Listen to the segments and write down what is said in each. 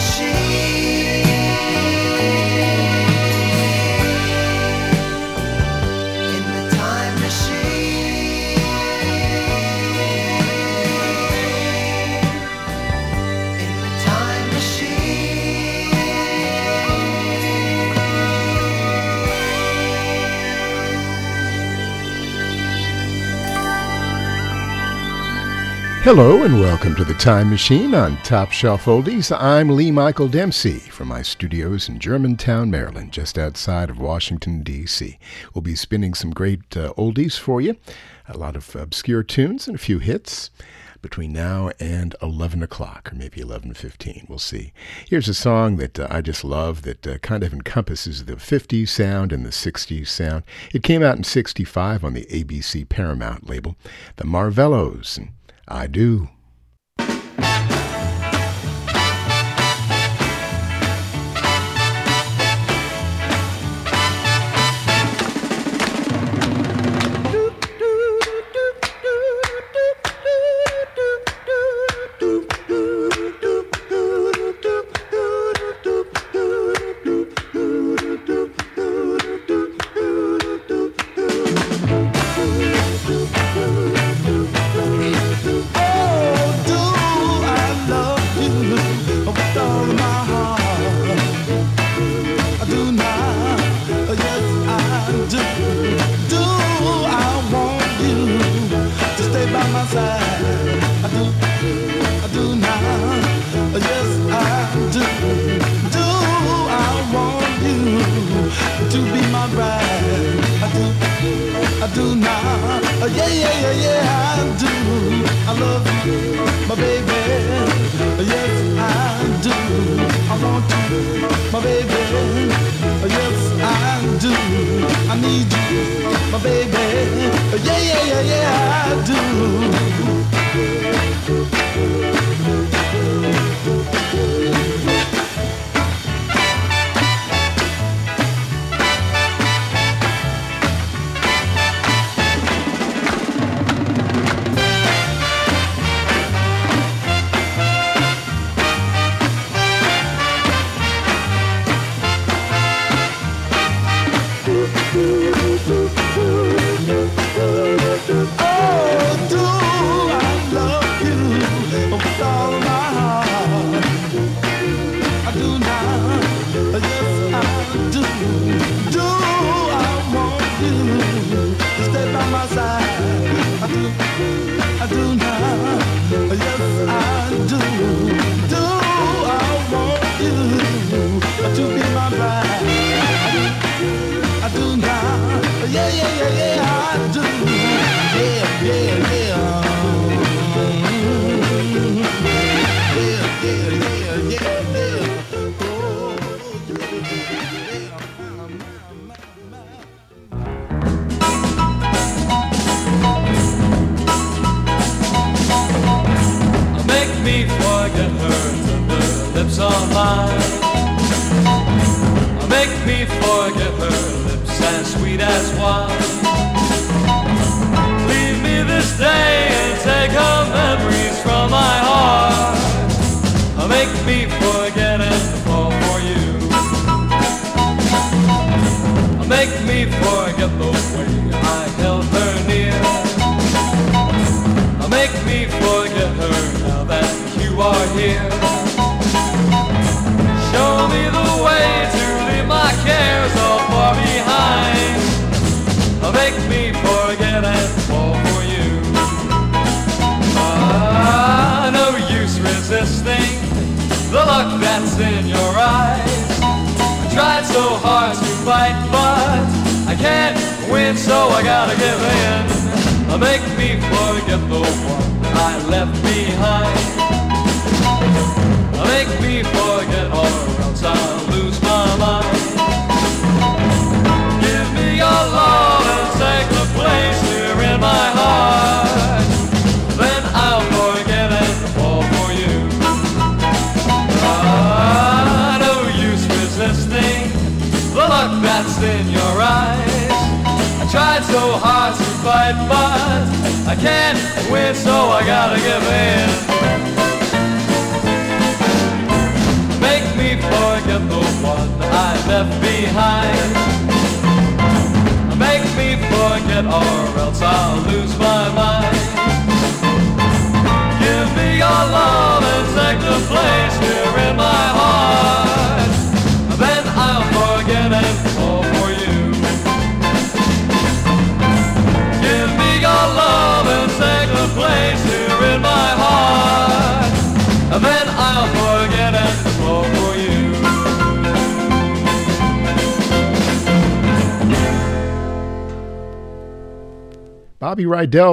machine. Hello and welcome to the Time Machine on Top Shelf Oldies. I'm Lee Michael Dempsey from my studios in Germantown, Maryland, just outside of Washington, D.C. We'll be spinning some great uh, oldies for you, a lot of obscure tunes and a few hits between now and 11 o'clock or maybe 11.15 we'll see here's a song that uh, i just love that uh, kind of encompasses the 50s sound and the 60s sound it came out in 65 on the abc paramount label the marvelows and I do.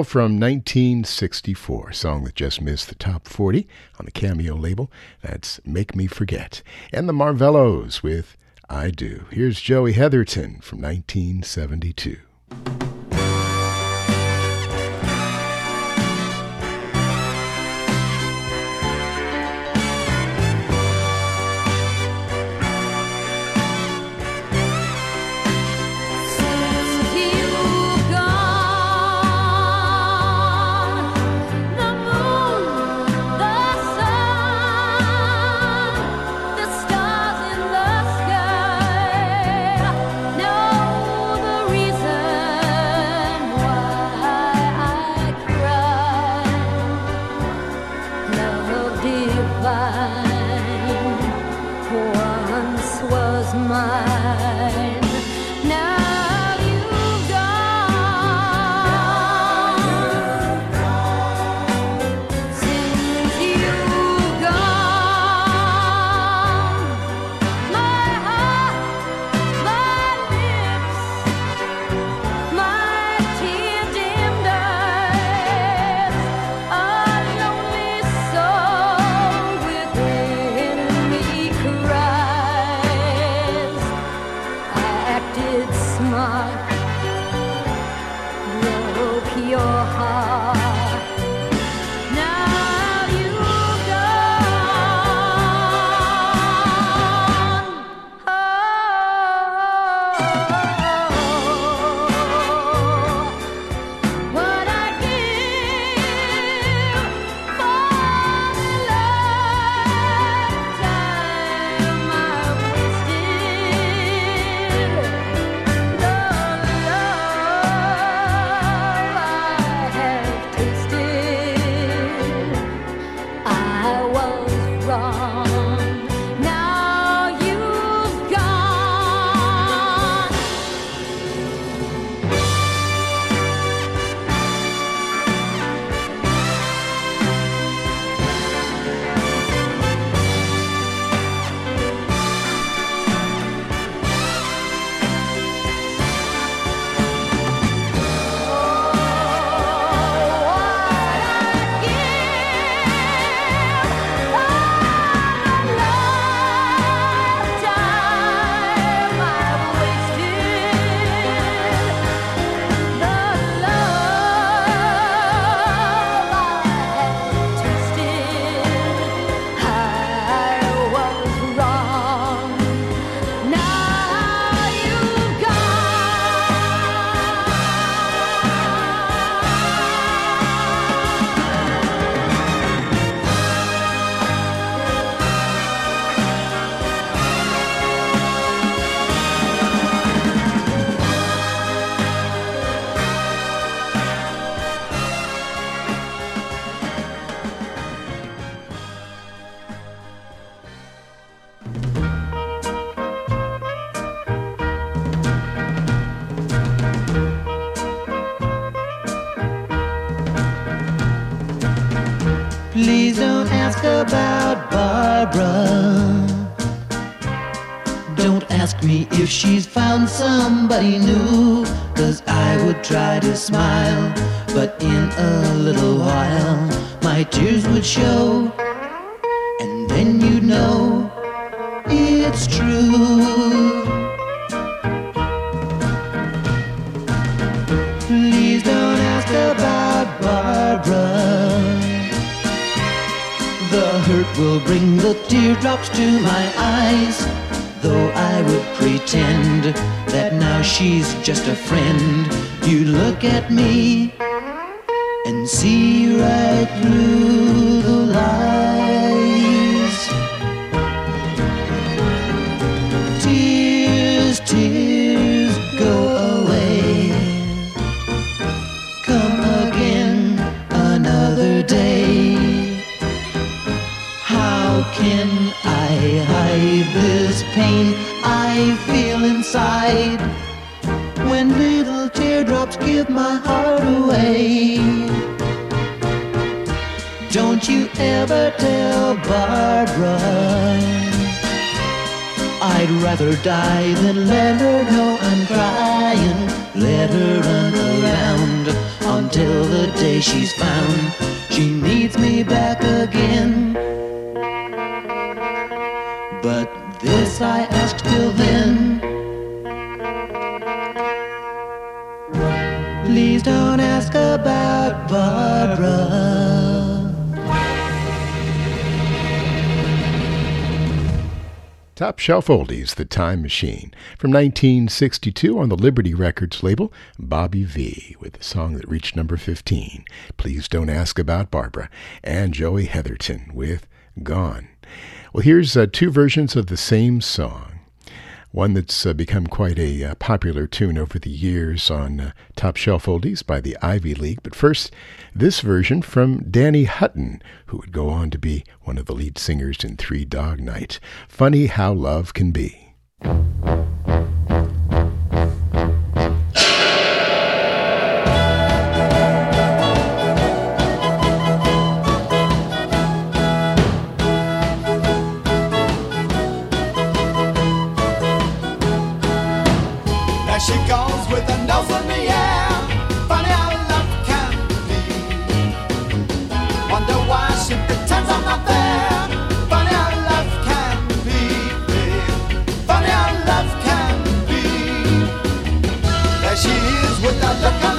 from 1964, song that just missed the top 40 on the Cameo label. That's Make Me Forget. And the Marvelows with I Do. Here's Joey Heatherton from 1972. somebody new. Shelf Oldies, The Time Machine. From 1962 on the Liberty Records label, Bobby Vee with a song that reached number 15, Please Don't Ask About Barbara, and Joey Heatherton with Gone. Well, here's uh, two versions of the same song one that's uh, become quite a uh, popular tune over the years on uh, Top Shelf Oldies by the Ivy League. But first, this version from Danny Hutton, who would go on to be one of the lead singers in Three Dog Night. Funny How Love Can Be. Be.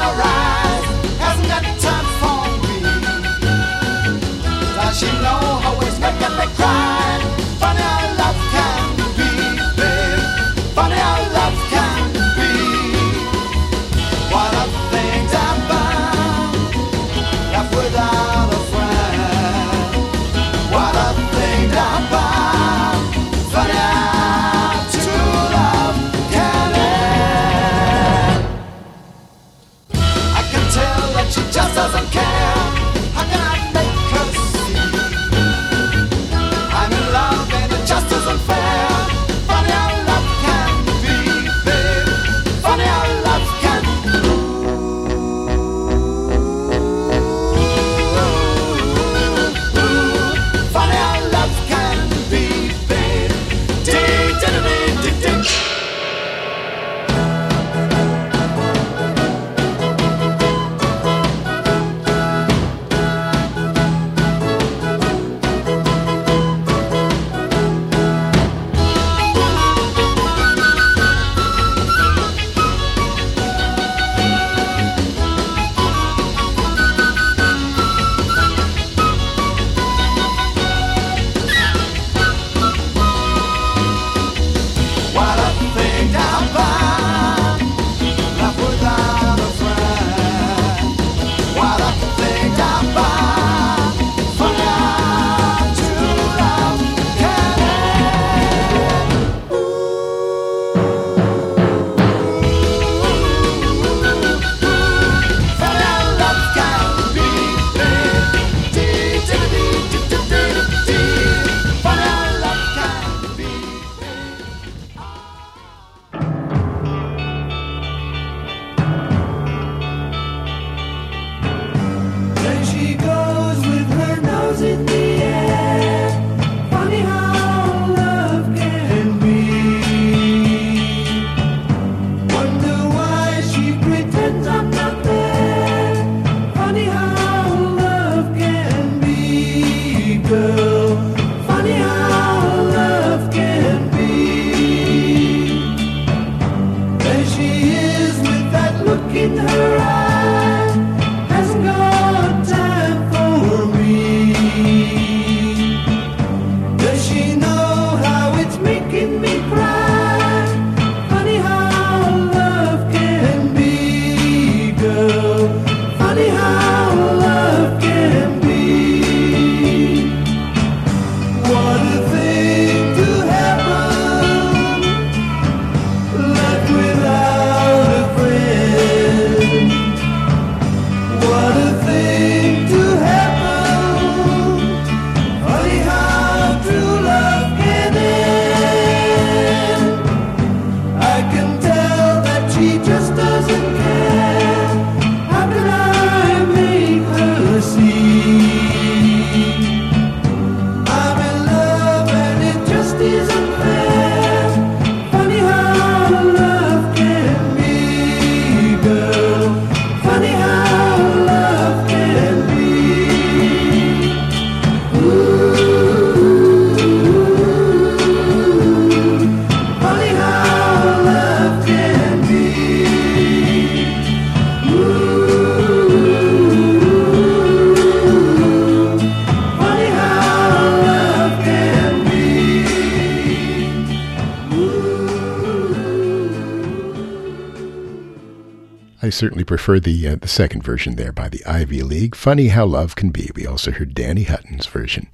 Certainly prefer the uh, the second version there by the Ivy League. Funny how love can be. We also heard Danny Hutton's version.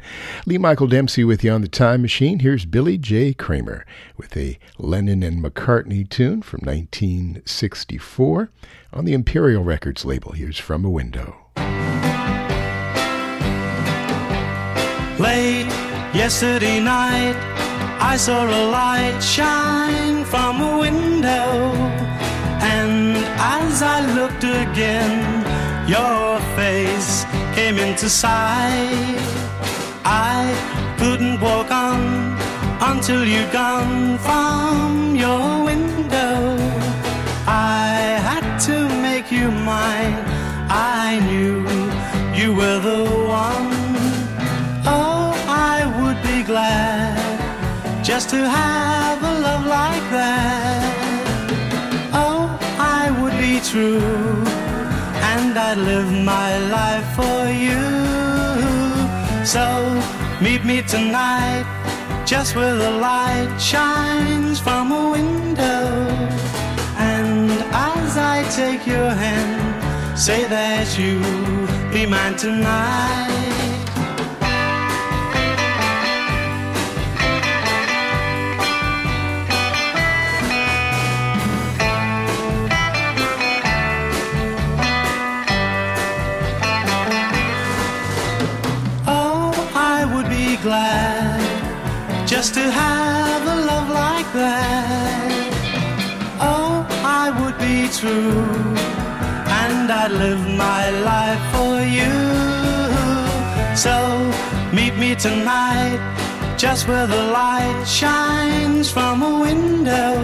Lee Michael Dempsey with you on the Time Machine. Here's Billy J. Kramer with a Lennon and McCartney tune from 1964 on the Imperial Records label. Here's From a Window. Late yesterday night, I saw a light shine from a window. As I looked again, your face came into sight. I couldn't walk on until you'd gone from your window. I had to make you mine. I knew you were the one. Oh, I would be glad just to have true, and I'd live my life for you. So meet me tonight, just where the light shines from a window. And as I take your hand, say that you be mine tonight. True, and I'd live my life for you. So meet me tonight, just where the light shines from a window.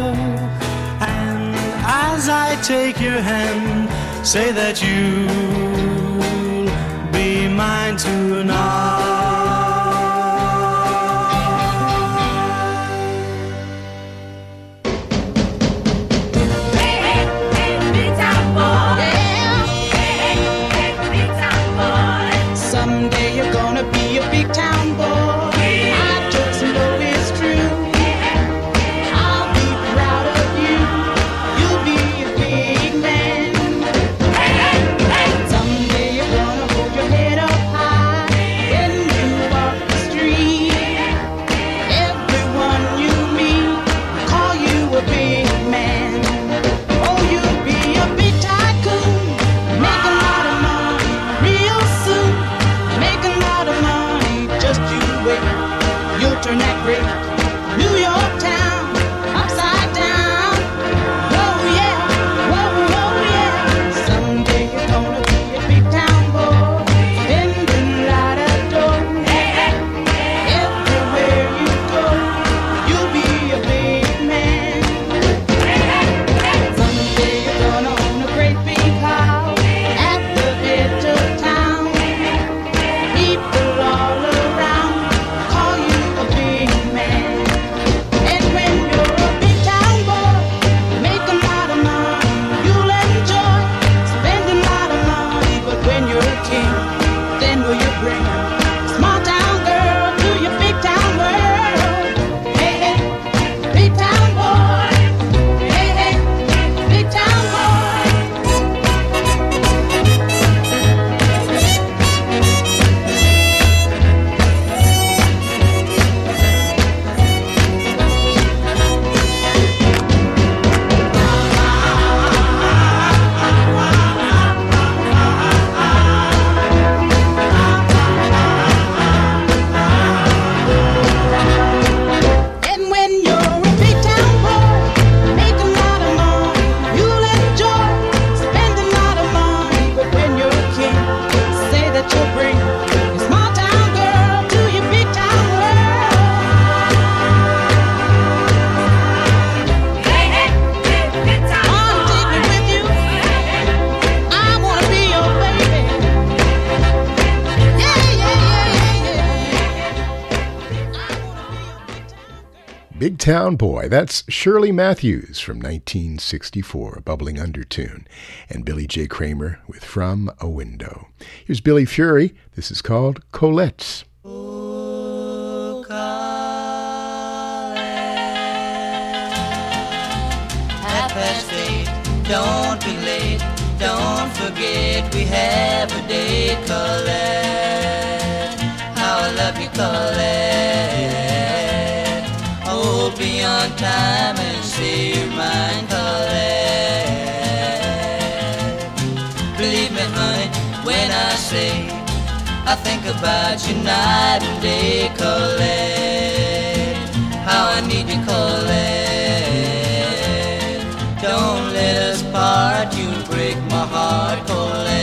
And as I take your hand, say that you'll be mine tonight. Town Boy. That's Shirley Matthews from 1964, a bubbling undertune. And Billy J. Kramer with From a Window. Here's Billy Fury. This is called Colette's. Oh, Colette. Don't be late. Don't forget we have a date, Colette. How I love you, Colette. Be on time and say your mind Colette. Believe me, honey, when I say I think about you night and day, Colette. How I need you, Colette. Don't let us part, you break my heart, Colette.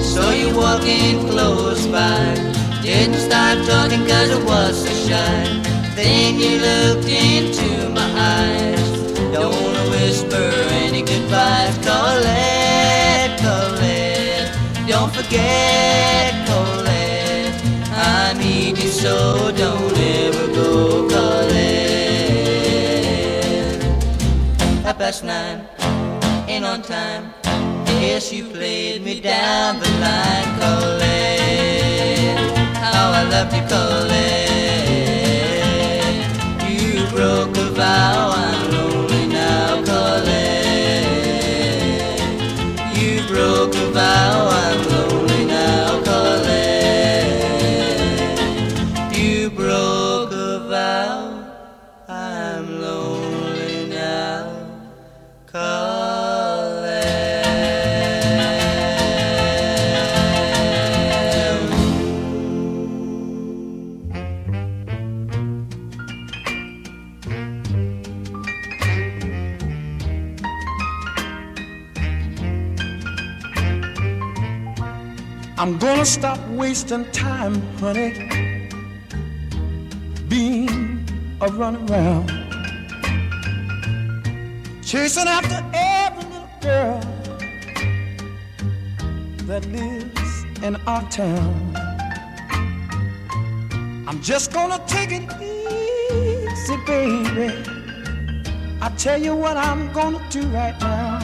So you walking close by, didn't start talking cause it was so shy. Then you looked into my eyes. Don't wanna whisper any goodbyes, Colette, Colette. Don't forget, Colette. I need you so don't ever go, Colette. Half past nine, ain't on time. Yes, you played me down the line, Colette. How I loved you, Colette. You broke a vow, I'm lonely now, Colette. You broke a vow, I'm lonely I'm gonna stop wasting time, honey, being a run around, chasing after every little girl that lives in our town. I'm just gonna take it easy, baby. I tell you what I'm gonna do right now.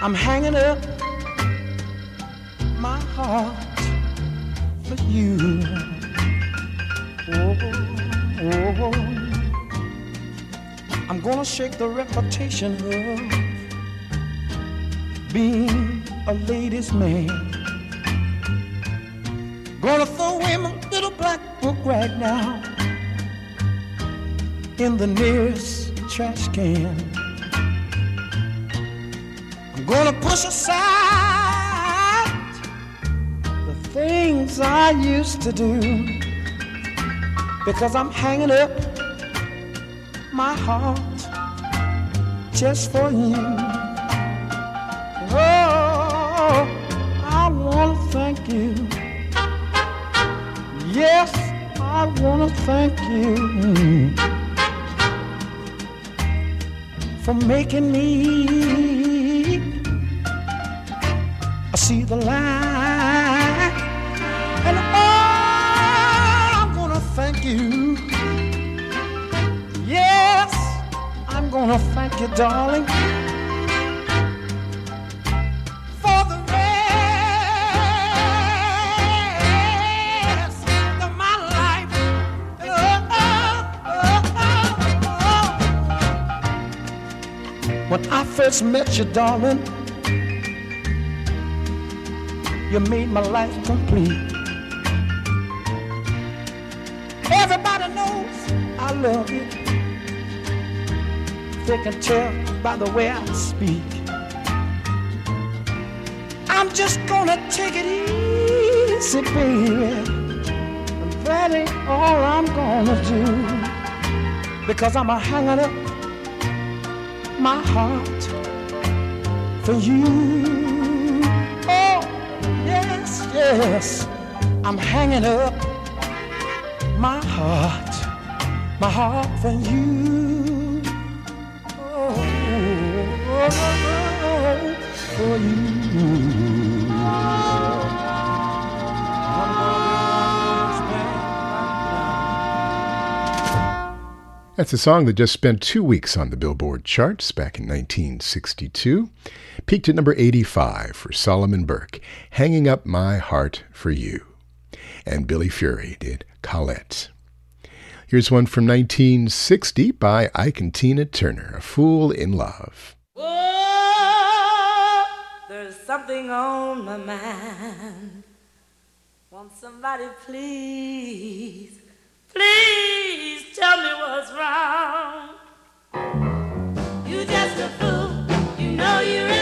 I'm hanging up my heart for you. Oh, oh, oh. I'm gonna shake the reputation of being a ladies' man. Gonna throw away my little black book right now in the nearest trash can. I'm gonna push aside things I used to do because I'm hanging up my heart just for you. Oh, I want to thank you. Yes, I want to thank you for making me see the light. You. Yes, I'm gonna thank you, darling. For the rest of my life. When I first met you, darling, you made my life complete. Love. They can tell by the way I speak. I'm just gonna take it easy, baby. And that ain't all I'm gonna do. Because I'm a hanging up my heart for you. Oh, yes, yes. I'm hanging up my heart, my heart for you. For you. That's a song that just spent two weeks on the Billboard charts back in 1962. Peaked at number 85 for Solomon Burke, Hanging Up My Heart for You. And Billy Fury did Colette. Here's one from 1960 by Ike and Tina Turner, A Fool in Love. Oh, there's something on my mind. Won't somebody please, please tell me what's wrong? You just a fool, you know you're.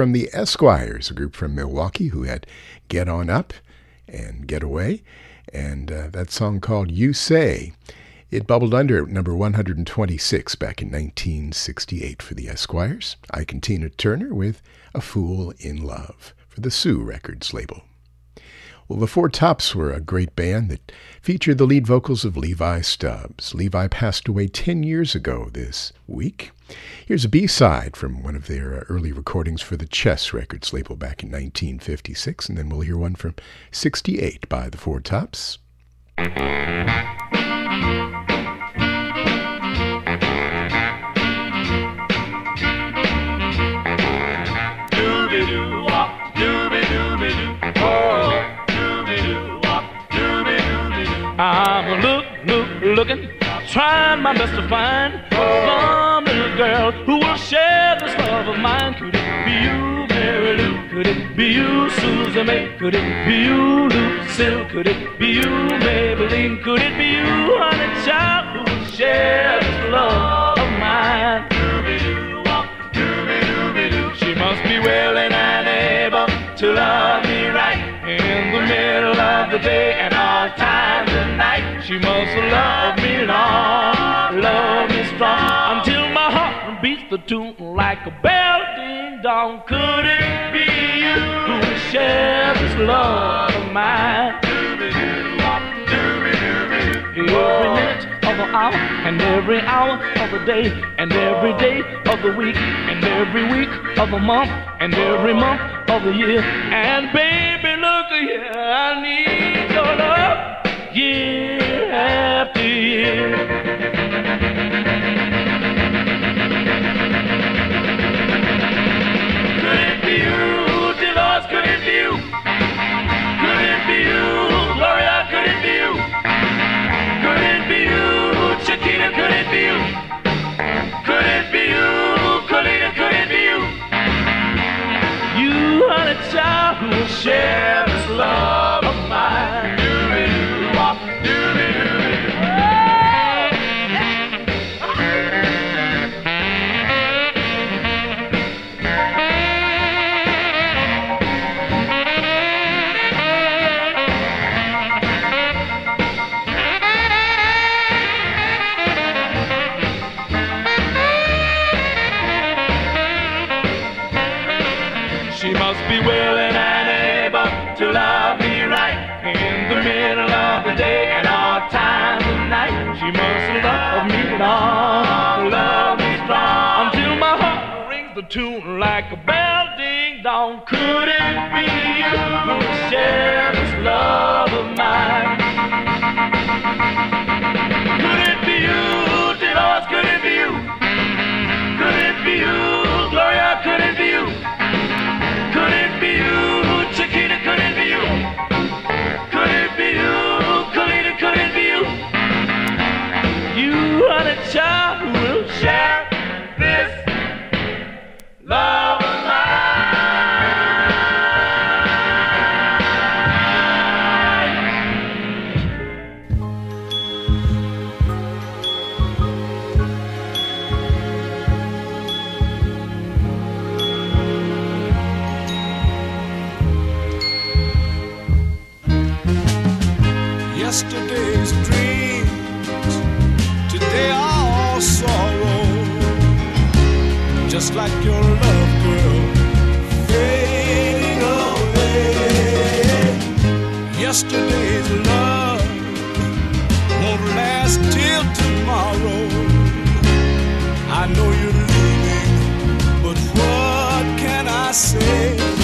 From the Esquires, a group from Milwaukee who had Get On Up and Get Away, and uh, that song called You Say. It bubbled under at number 126 back in 1968 for the Esquires. Ike and Tina Turner with A Fool in Love for the Sue Records label. Well, the Four Tops were a great band that featured the lead vocals of Levi Stubbs. Levi passed away 10 years ago this week. Here's a B side from one of their uh, early recordings for the Chess Records label back in 1956, and then we'll hear one from 68 by the Four Tops. I'm look, look, looking, trying my best to find some little girl who will share this love of mine. Could it be you, Mary Lou? Could it be you, Susan May? Could it be you, Lucille? Could it be you, Maybelline? Could it be you, honey child, who will share this love of mine? She must be willing and able to love me right in the middle of the day She must love me long, love me strong until my heart beats the tune like a bell ding dong. Could it be you who share this love of mine? Every minute of the hour and every hour of the day and every day of the week and every week of the month and every month of the year. And baby, look here, I need your love year Could it be you, Dolores? Could it be you? Could it be you, Gloria? Could it be you? Could it be you, Chiquita? Could it be you? Could it be you, Colita? Could it be you? You are the child who will share this love like a bell ding dong. Could it be you who share this love of mine? Could it be you, Dolores? Could it be you? Could it be you, Gloria? Could it be you? Could it be you, Chiquita? Could it be you? Could it be you, Colita? Could it be you? You are the child love Just like your love, girl, fading away. Yesterday's love won't last till tomorrow. I know you're leaving, but what can I say?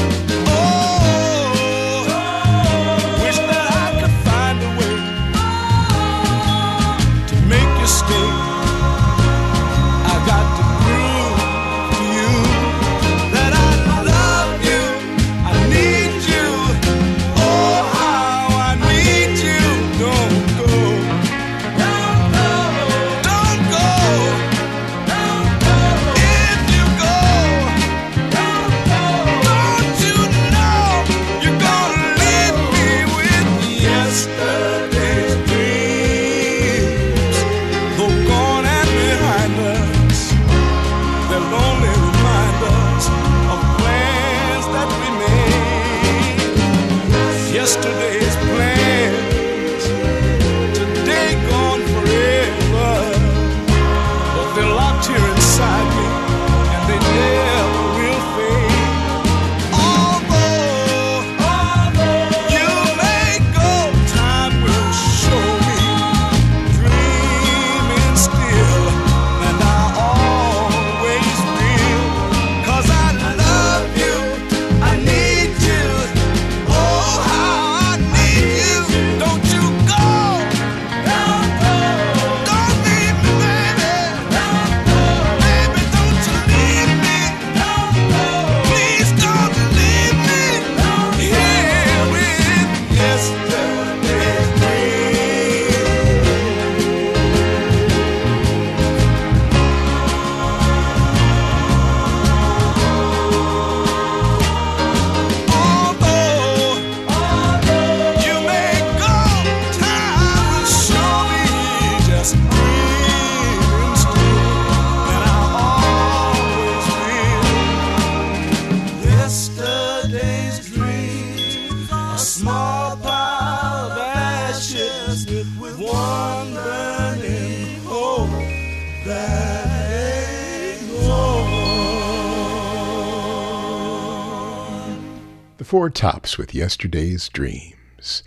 Four Tops with Yesterday's Dreams.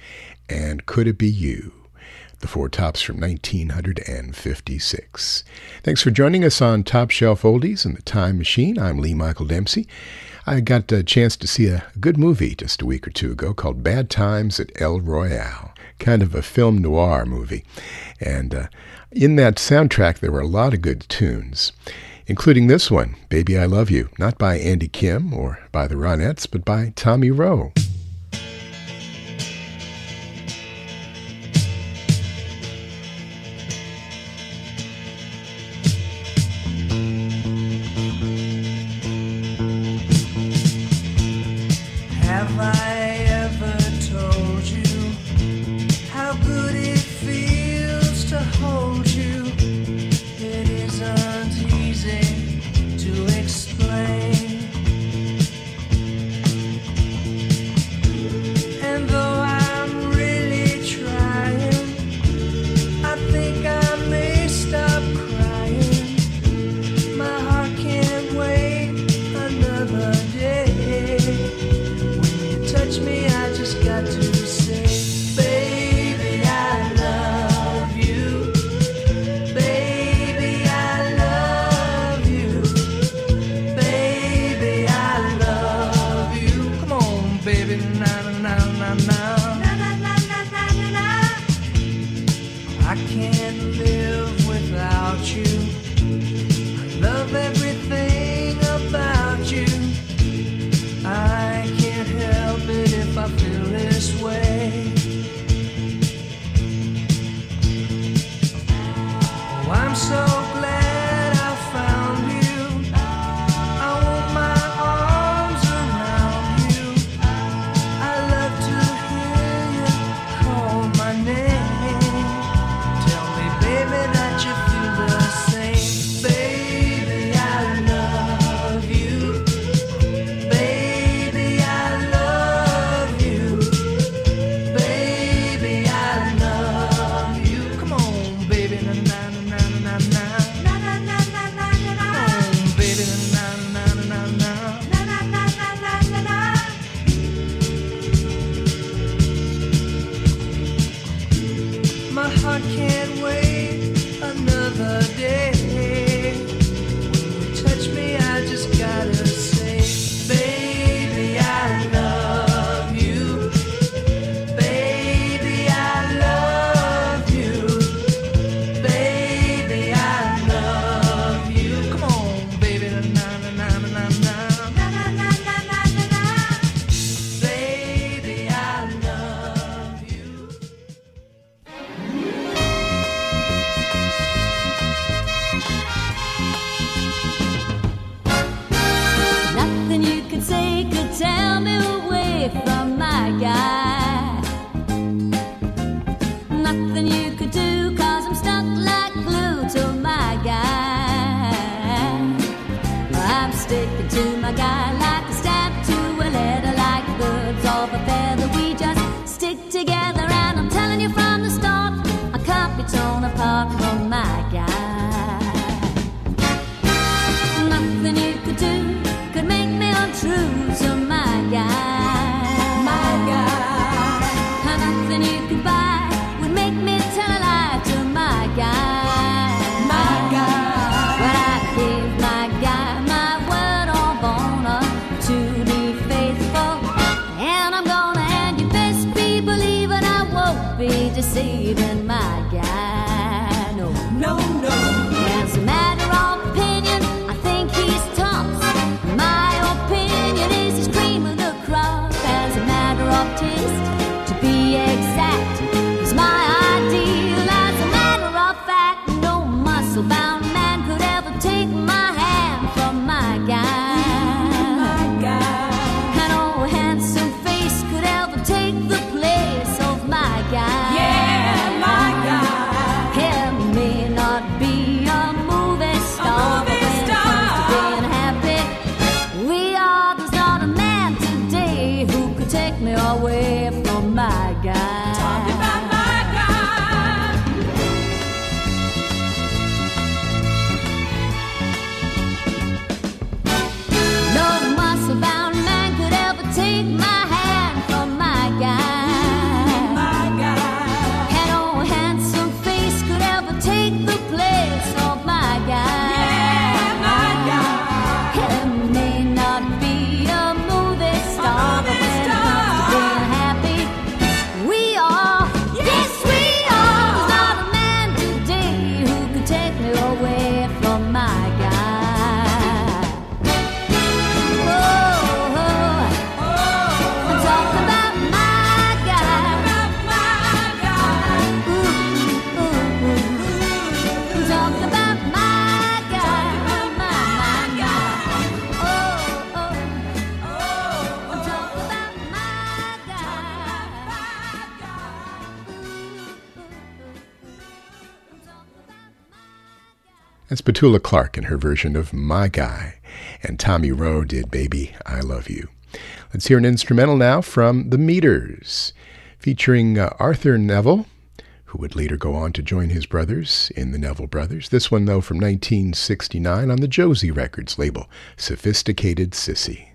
And Could It Be You? The Four Tops from 1956. Thanks for joining us on Top Shelf Oldies and the Time Machine. I'm Lee Michael Dempsey. I got a chance to see a good movie just a week or two ago called Bad Times at El Royale, kind of a film noir movie. And uh, in that soundtrack, there were a lot of good tunes including this one, Baby I Love You, not by Andy Kim or by the Ronettes, but by Tommy Roe. Petula Clark in her version of My Guy, and Tommy Roe did Baby, I Love You. Let's hear an instrumental now from The Meters, featuring uh, Arthur Neville, who would later go on to join his brothers in the Neville Brothers. This one, though, from 1969 on the Josie Records label, Sophisticated Sissy.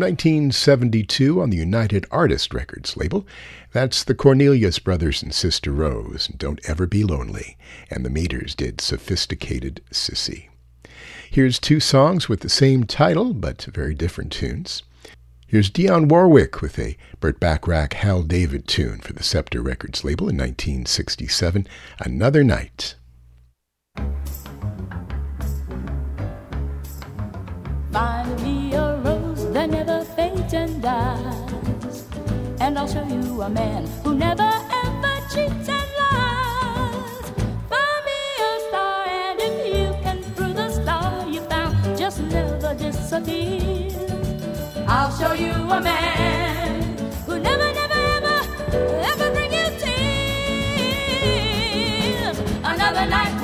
1972 on the United Artist Records label. That's the Cornelius Brothers and Sister Rose, Don't Ever Be Lonely, and the Meters did Sophisticated Sissy. Here's two songs with the same title, but very different tunes. Here's Dionne Warwick with a Burt Bacharach Hal David tune for the Scepter Records label in 1967, Another Night. and I'll show you a man who never ever cheats and lies. Buy me a star, and if you can prove the star you found just never disappears, I'll show you a man who never, never, ever, ever bring you tears. Another night.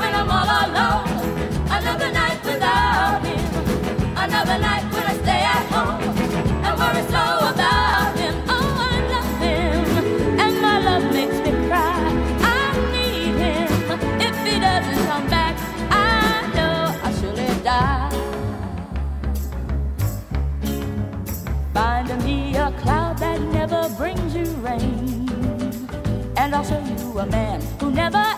also knew a man who never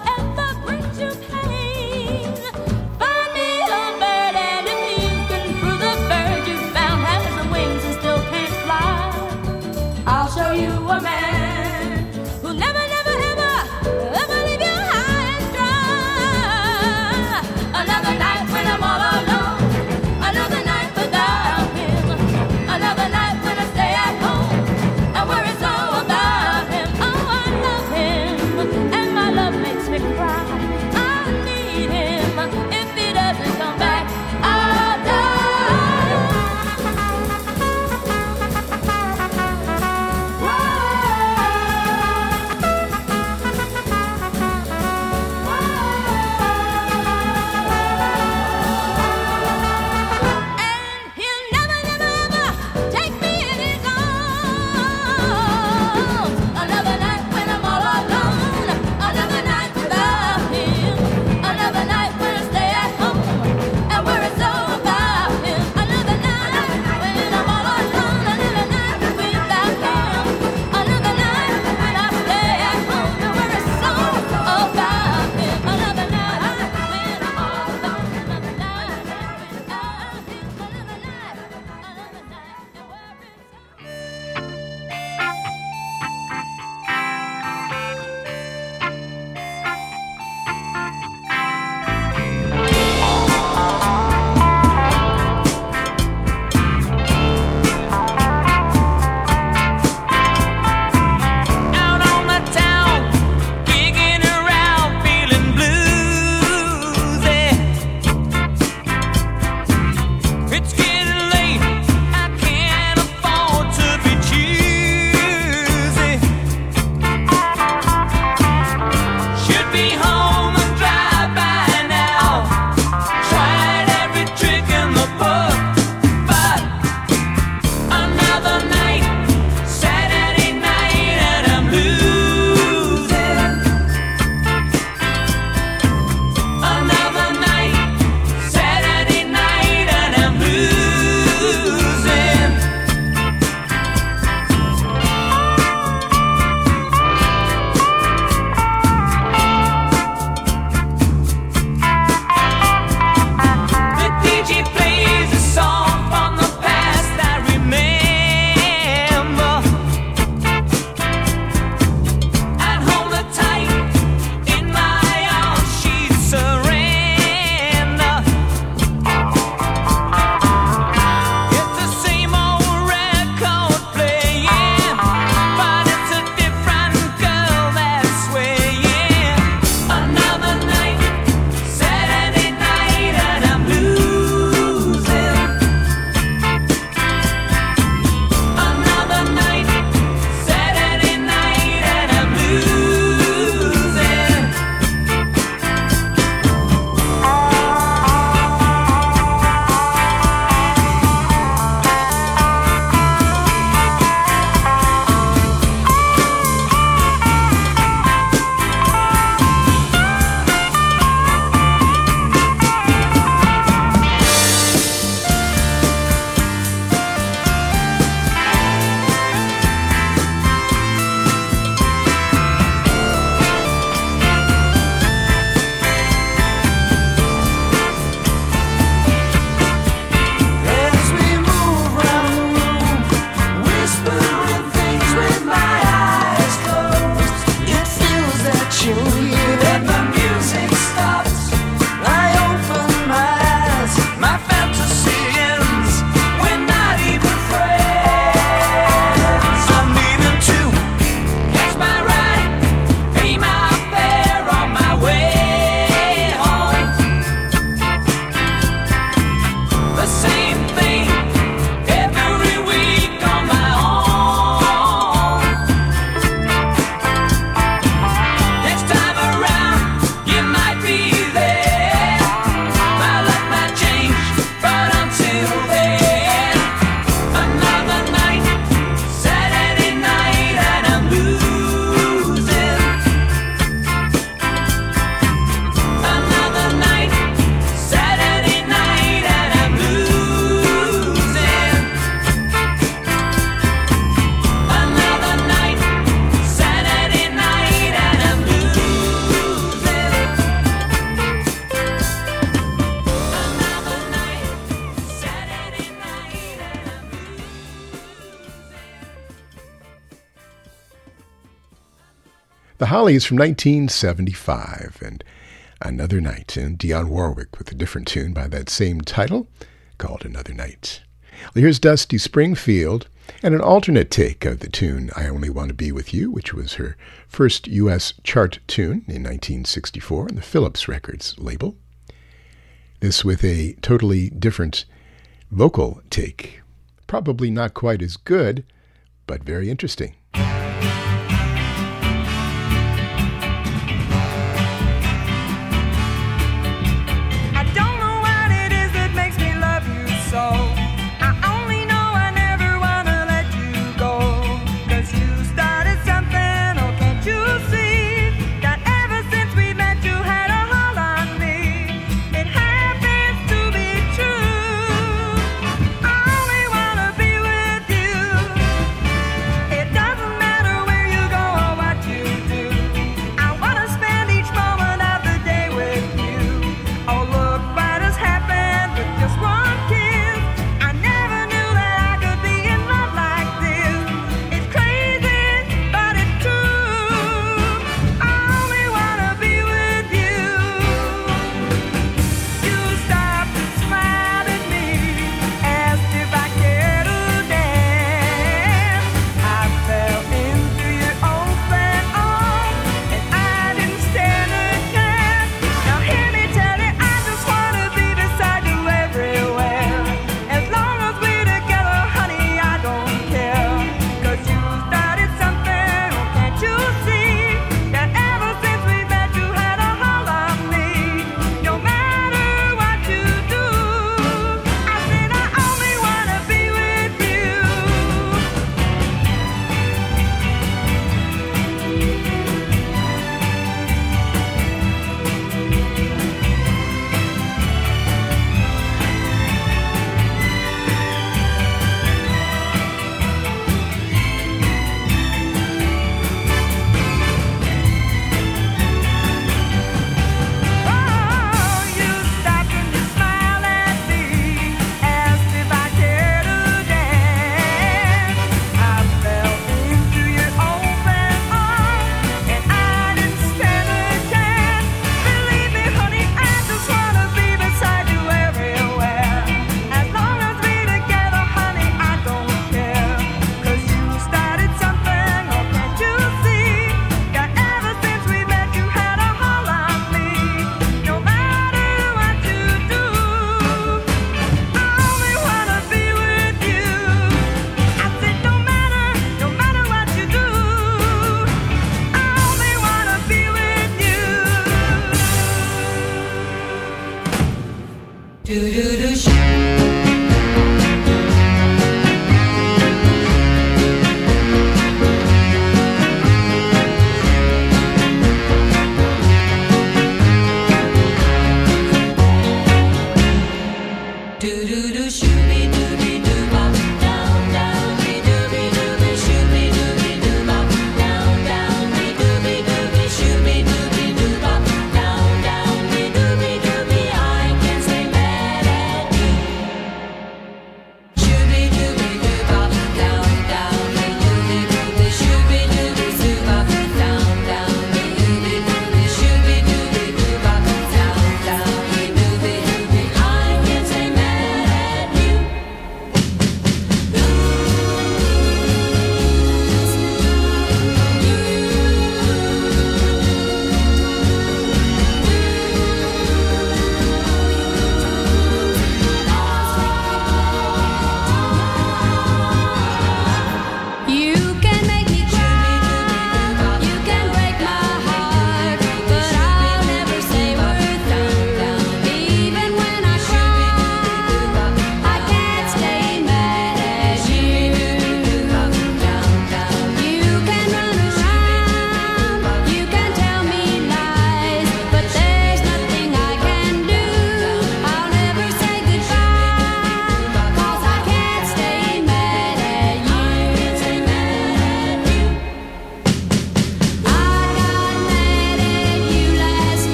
The Hollies from 1975, and Another Night, and Dionne Warwick with a different tune by that same title called Another Night. Well, here's Dusty Springfield and an alternate take of the tune I Only Want to Be With You, which was her first U.S. chart tune in 1964 on the Philips Records label. This with a totally different vocal take. Probably not quite as good, but very interesting.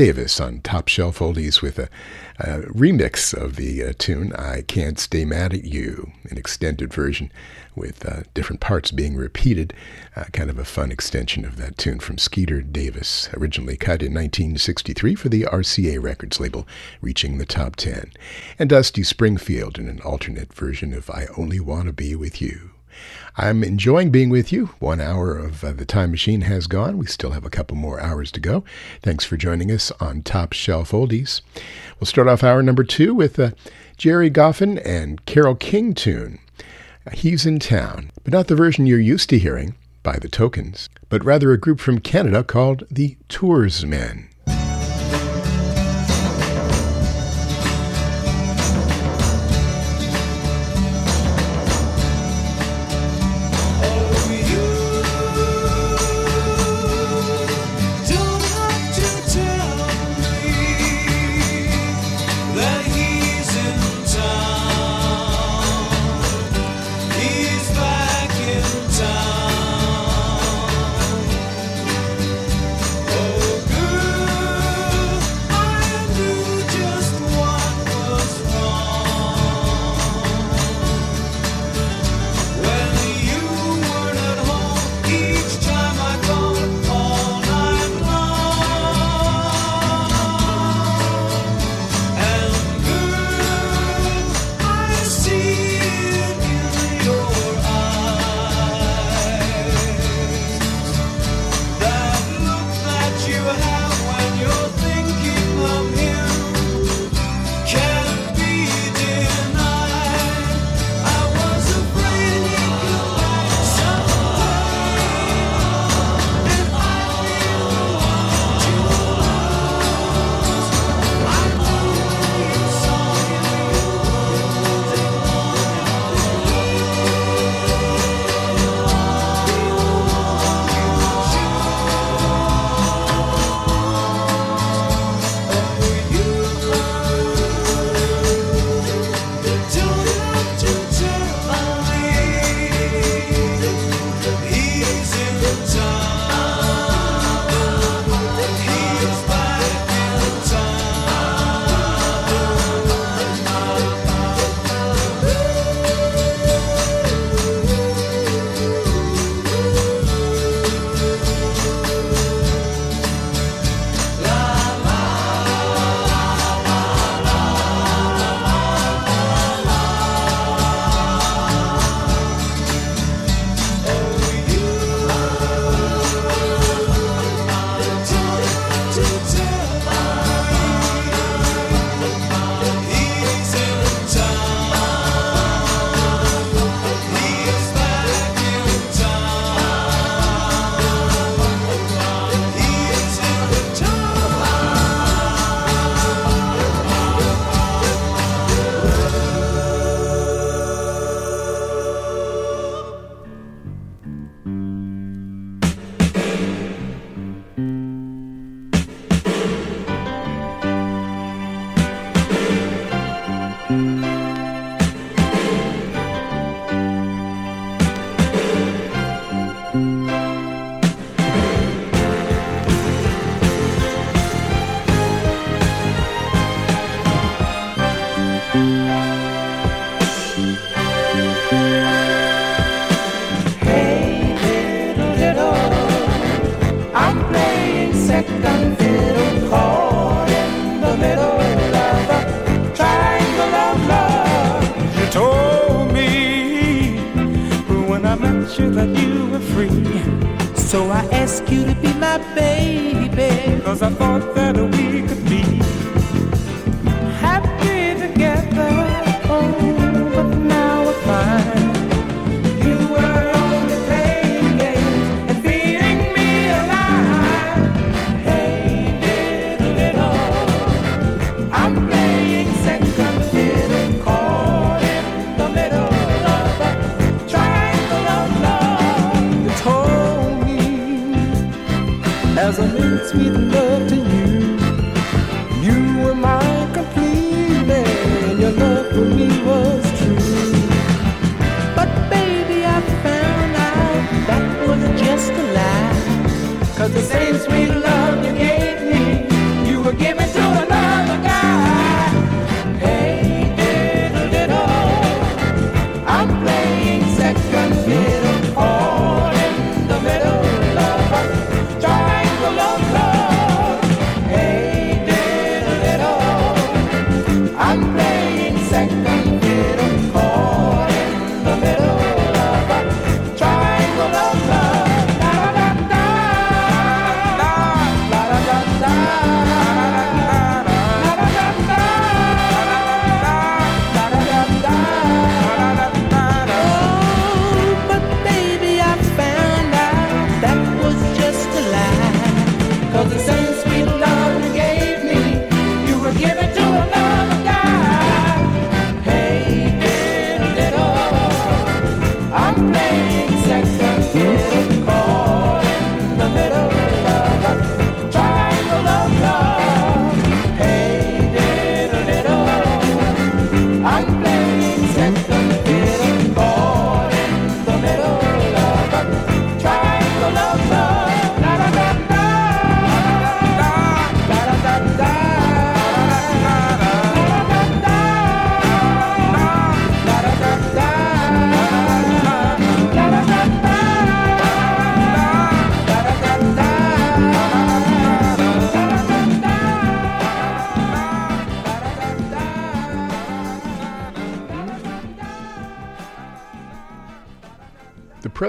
Davis on Top Shelf Oldies with a, a remix of the uh, tune I Can't Stay Mad at You, an extended version with uh, different parts being repeated. Uh, kind of a fun extension of that tune from Skeeter Davis, originally cut in 1963 for the RCA Records label, reaching the top 10. And Dusty Springfield in an alternate version of I Only Wanna Be With You. I'm enjoying being with you. One hour of uh, the time machine has gone. We still have a couple more hours to go. Thanks for joining us on Top Shelf Oldies. We'll start off hour number two with a Gerry Goffin and Carole King tune. He's in town, but not the version you're used to hearing by the Tokens, but rather a group from Canada called the Tours Men.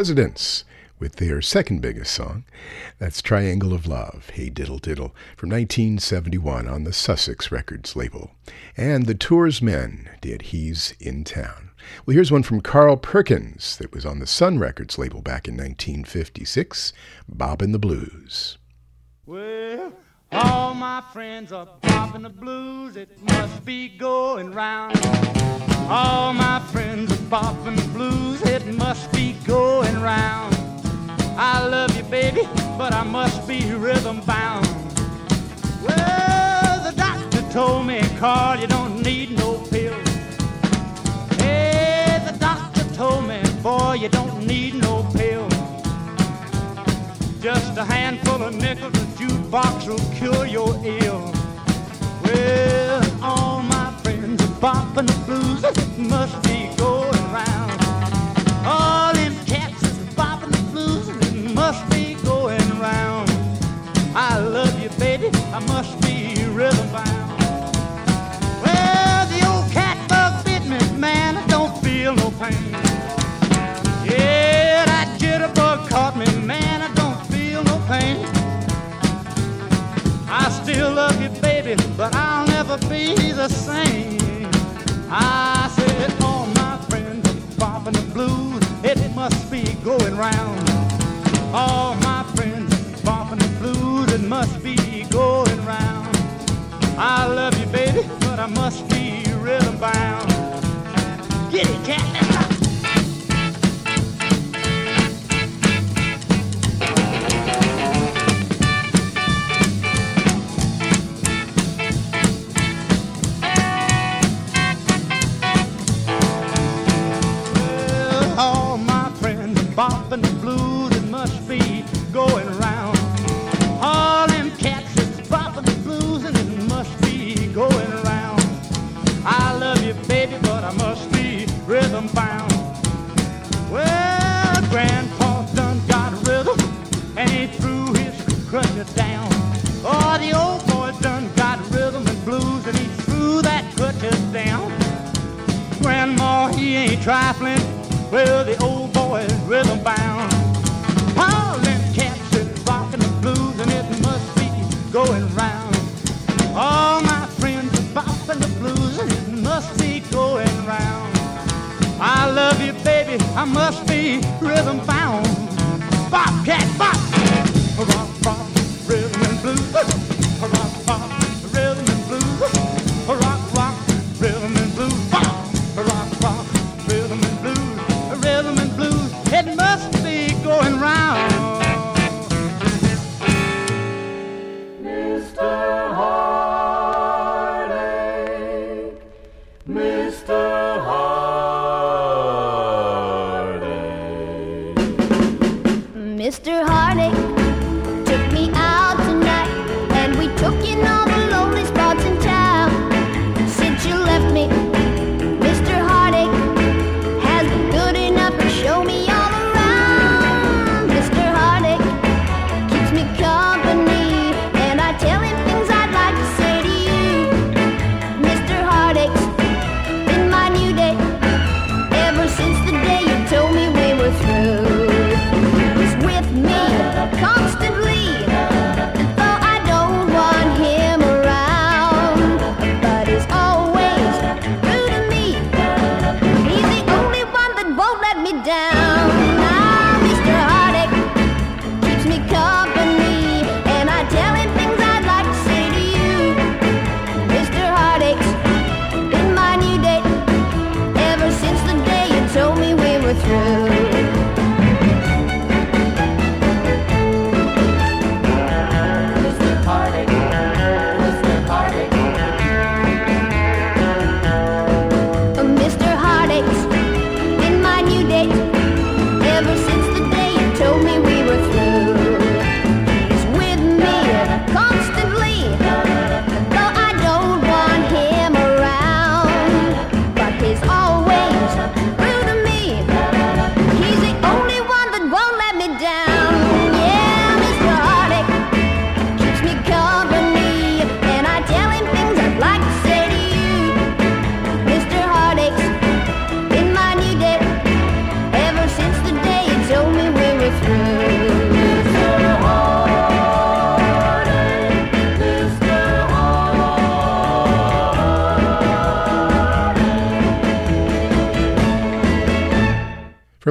Presidents with their second biggest song. That's Triangle of Love, Hey Diddle Diddle, from 1971 on the Sussex Records label. And the Tours Men did He's in Town. Well, here's one from Carl Perkins that was on the Sun Records label back in 1956, Boppin' the Blues. Well, all my friends are bobbing the blues, it must be good.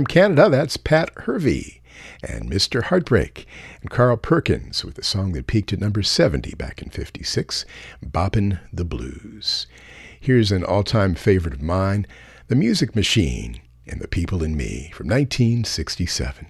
From Canada, that's Pat Hervey and Mr. Heartbreak, and Carl Perkins with a song that peaked at number 70 back in 56, Boppin' the Blues. Here's an all time favorite of mine, The Music Machine and the People in Me from 1967.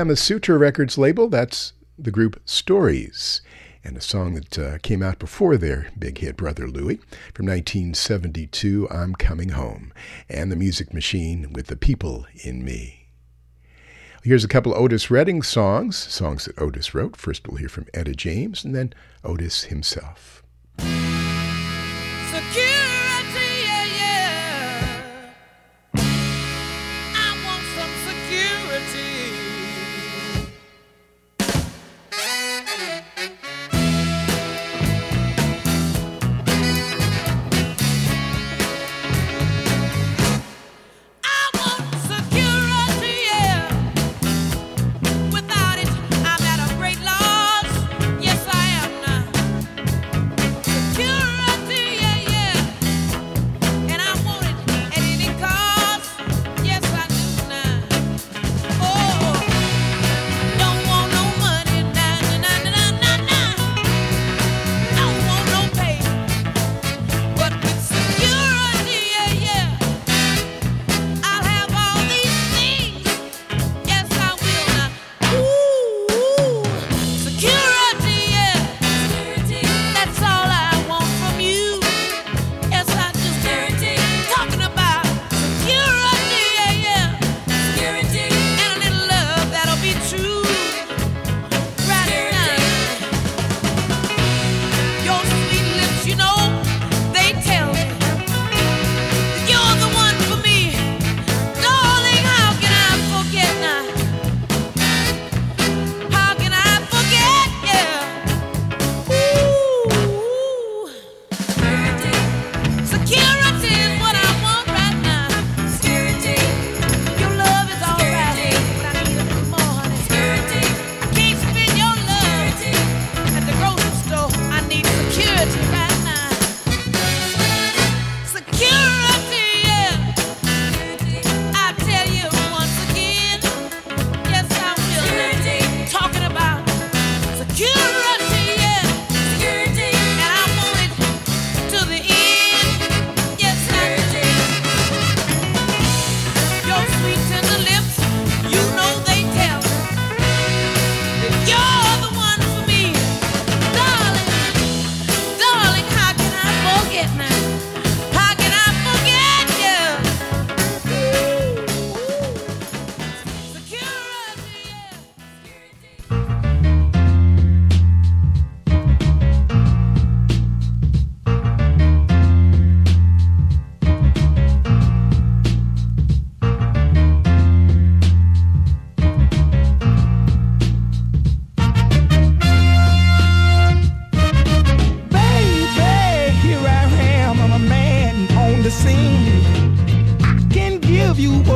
Kama Sutra Records label, that's the group Stories, and a song that uh, came out before their big hit, Brother Louie, from 1972, I'm Coming Home, and The Music Machine with The People in Me. Here's a couple Otis Redding songs, songs that Otis wrote. First, we'll hear from Etta James, and then Otis himself. Security,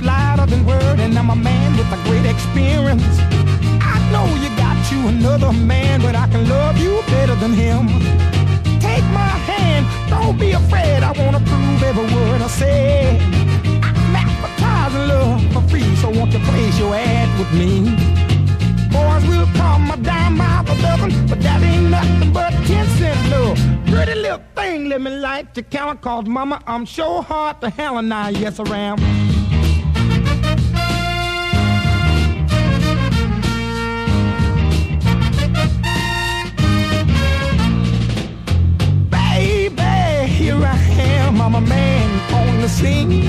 Speaks than word, and I'm a man with a great experience. I know you got you another man, but I can love you better than him. Take my hand, don't be afraid. I wanna prove every word I say. I'm advertising love for free, so won't you place your ad with me? Boys will come a dime the dozen, but that ain't nothing but ten cent love. Pretty little thing, let me light your counter, cause mama, I'm sure hard to hell and I, yes, I am. On the scene.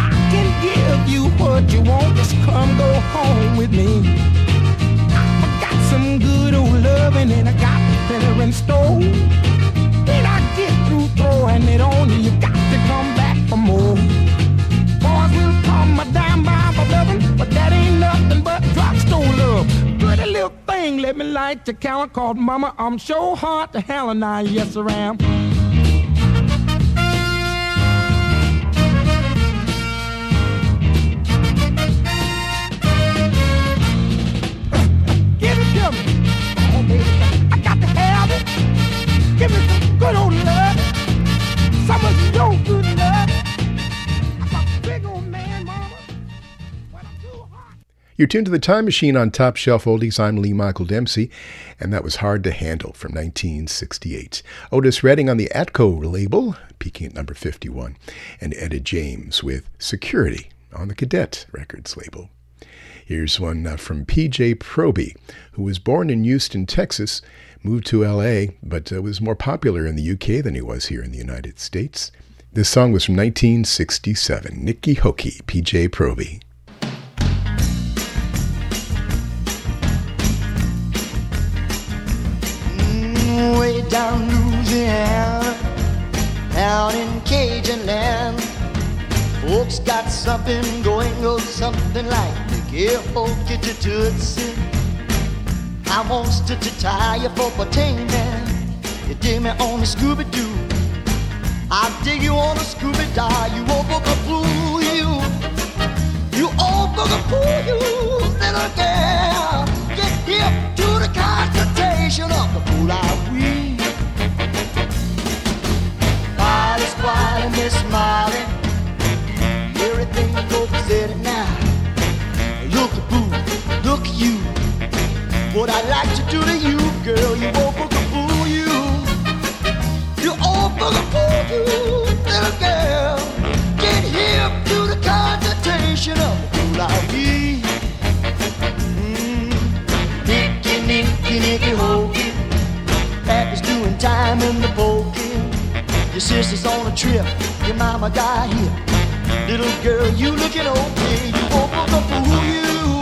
I can give you what you want. Just come go home with me. I got some good old loving and I got better in store. When I get through throwing it on you, you got to come back for more. Boys will call my dime bomb for loving, but that ain't nothing but drugstore love. Pretty little thing, let me light your counter called Mama. I'm so hard to hell and I, yes, I am. Give me some good old love. Some of your good love. You're tuned to the Time Machine on Top Shelf Oldies. I'm Lee Michael Dempsey, and that was Hard to Handle from 1968. Otis Redding on the Atco label, peaking at number 51, and Etta James with Security on the Cadet Records label. Here's one uh, from PJ Proby, who was born in Houston, Texas, moved to LA, but uh, was more popular in the UK than he was here in the United States. This song was from 1967. Niki Hoeky, PJ Proby. Mm, way down Louisiana, out in Cajun land. Folks got something going, goes something like Niki Hoeky to Tootsie. I wants to, tie you for potato. You dig me on the Scooby Doo. I dig you on the Scooby Doo. You old bugaboo, you. You old bugaboo, you. Little girl, get hip to the consultation of the fool I we. Molly Squally, Miss Molly. Everything goes steady now. Look at boo, look at you. What I like to do to you, girl, you old bugaboo, you. You old bugaboo, you, little girl. Get hip to the consultation of the fool I we. Mm. Nicky, Nicky, Niki Hoeky. Pappy's doing time in the pokey. Your sister's on a trip, your mama got here. Little girl, you looking okay. You old bugaboo, you. You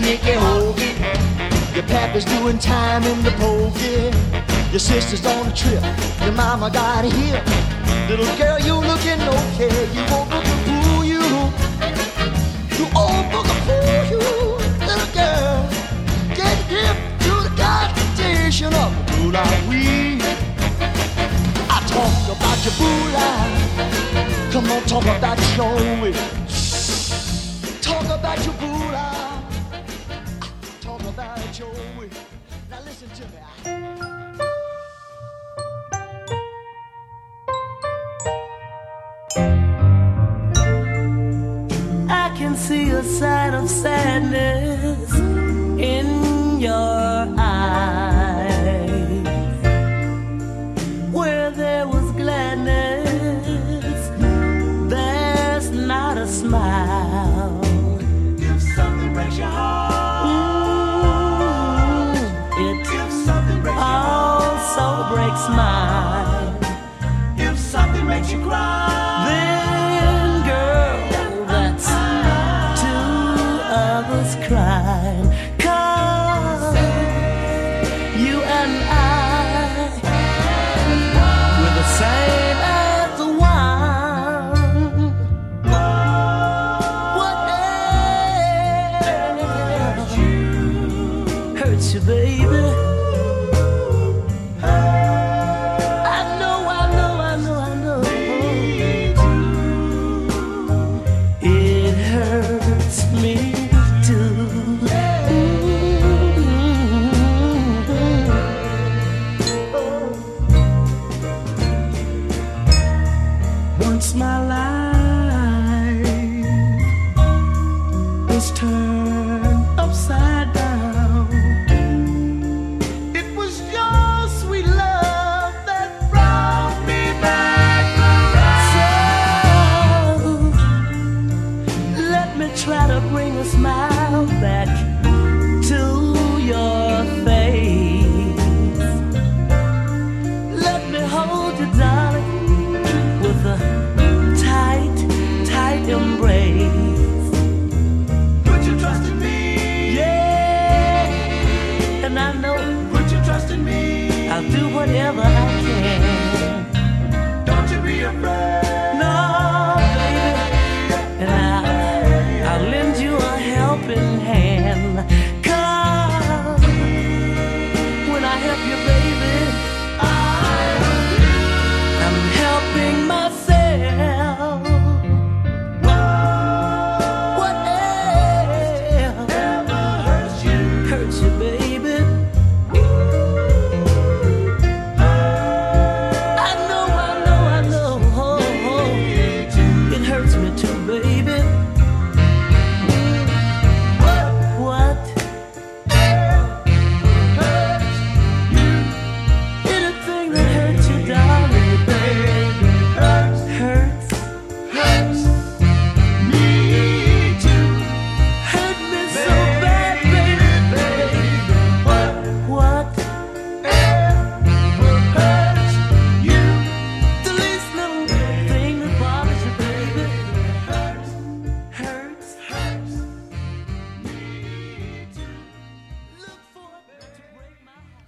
Nicky, Niki Hoeky. Your papa's doing time in the pokey. Your sister's on a trip. Your mama got here. Little girl, you looking okay. You old bugaboo, you. You old bugaboo, you. Little girl. Get hip to the consultation of the fool I. Talk about your boolah. Come on, talk about your way. Talk about your boolah. Talk your way. Now listen to me. I can see a side of sadness in your eyes.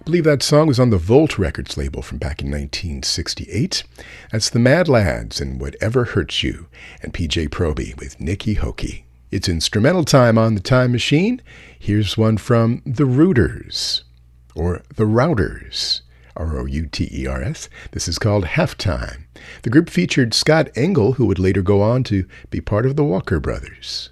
Believe that song was on the Volt Records label from back in 1968. That's the Mad Lads and Whatever Hurts You, and PJ Proby with Niki Hoeky. It's instrumental time on the Time Machine. Here's one from The Rooters, or The Routers. R O U T E R S. This is called Halftime. The group featured Scott Engel, who would later go on to be part of the Walker Brothers.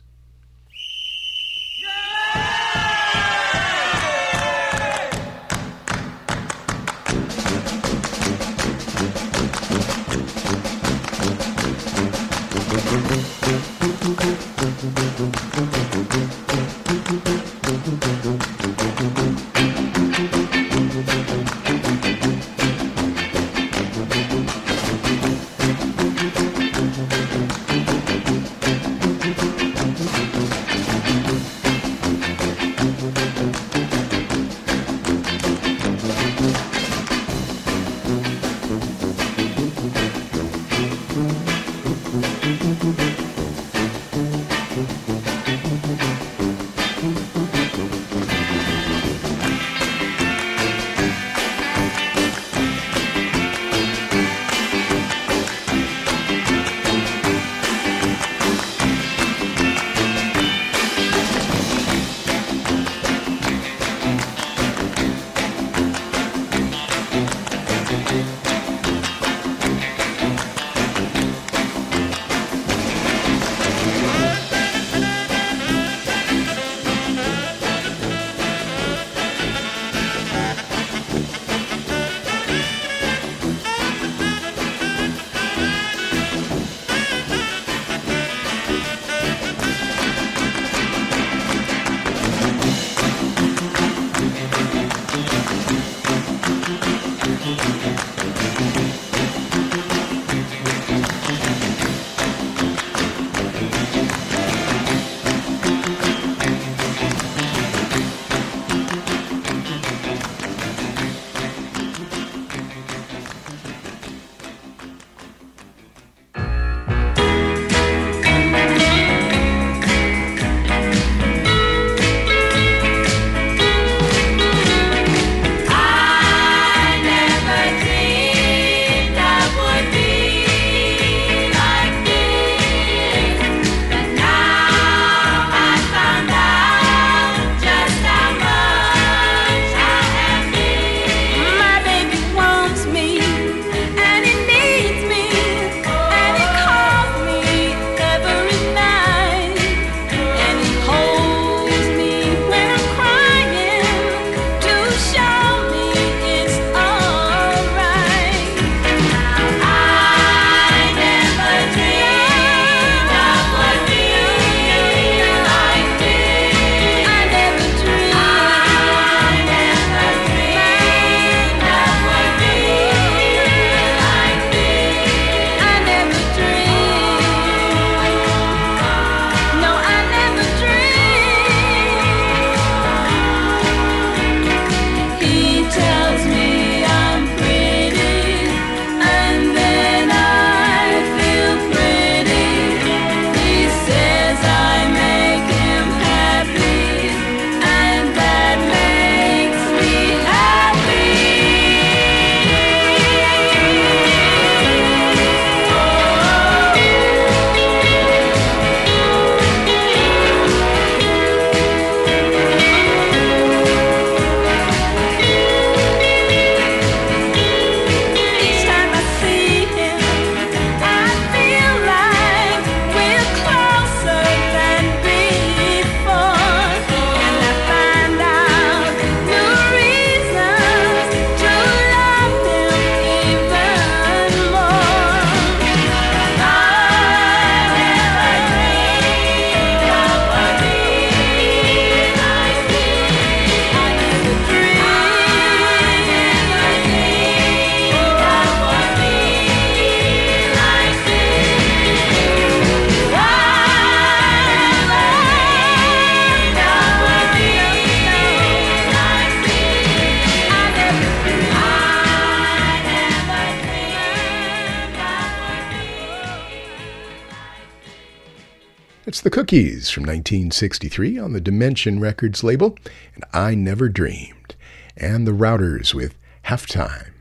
The Cookies from 1963 on the Dimension Records label, and I Never Dreamed. And the Routers with Halftime.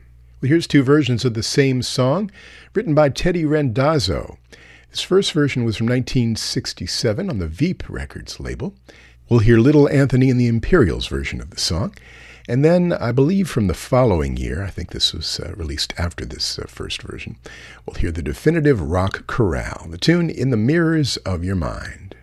Well, here's two versions of the same song, written by Teddy Randazzo. This first version was from 1967 on the Veep Records label. We'll hear Little Anthony and the Imperials version of the song. And then, I believe from the following year, I think this was uh, released after this uh, first version, we'll hear the definitive rock chorale, the tune In the Mirrors of Your Mind.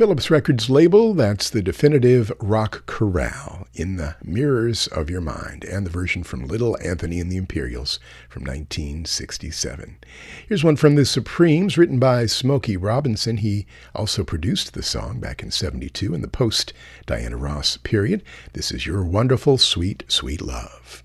Philips Records label. That's the definitive rock chorale in the Mirrors of Your Mind and the version from Little Anthony and the Imperials from 1967. Here's one from The Supremes written by Smokey Robinson. He also produced the song back in 72 in the post Diana Ross period. This is Your Wonderful Sweet, Sweet Love.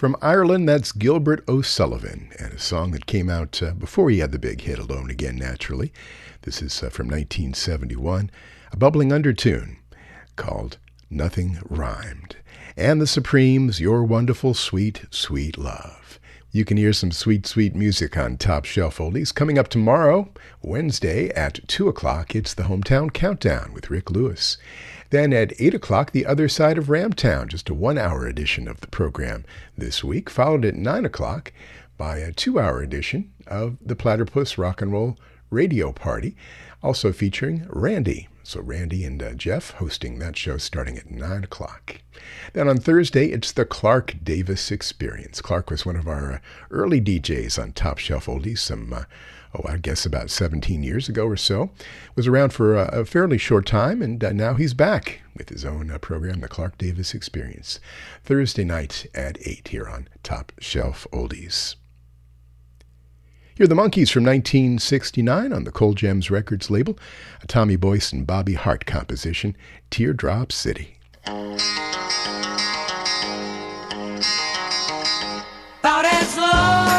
From Ireland, that's Gilbert O'Sullivan, and a song that came out uh, before he had the big hit Alone Again, naturally. This is uh, from 1971, a bubbling undertune called Nothing Rhymed. And the Supremes, Your Wonderful Sweet, Sweet Love. You can hear some sweet, sweet music on Top Shelf Oldies. Coming up tomorrow, Wednesday at 2 o'clock, it's the Hometown Countdown with Rick Lewis. Then at 8 o'clock, The Other Side of Ramtown, just a one hour edition of the program this week, followed at 9 o'clock by a two hour edition of the Platypus Rock and Roll Radio Party, also featuring Randy. So, Randy and uh, Jeff hosting that show starting at 9 o'clock. Then on Thursday, it's the Clark Davis Experience. Clark was one of our uh, early DJs on Top Shelf Oldies, some uh, oh, I guess about 17 years ago or so. Was around for a, fairly short time, and uh, now he's back with his own uh, program, The Clark Davis Experience, Thursday night at 8 here on Top Shelf Oldies. Here are the Monkees from 1969 on the Colgems Records label, a Tommy Boyce and Bobby Hart composition, Teardrop City. About as long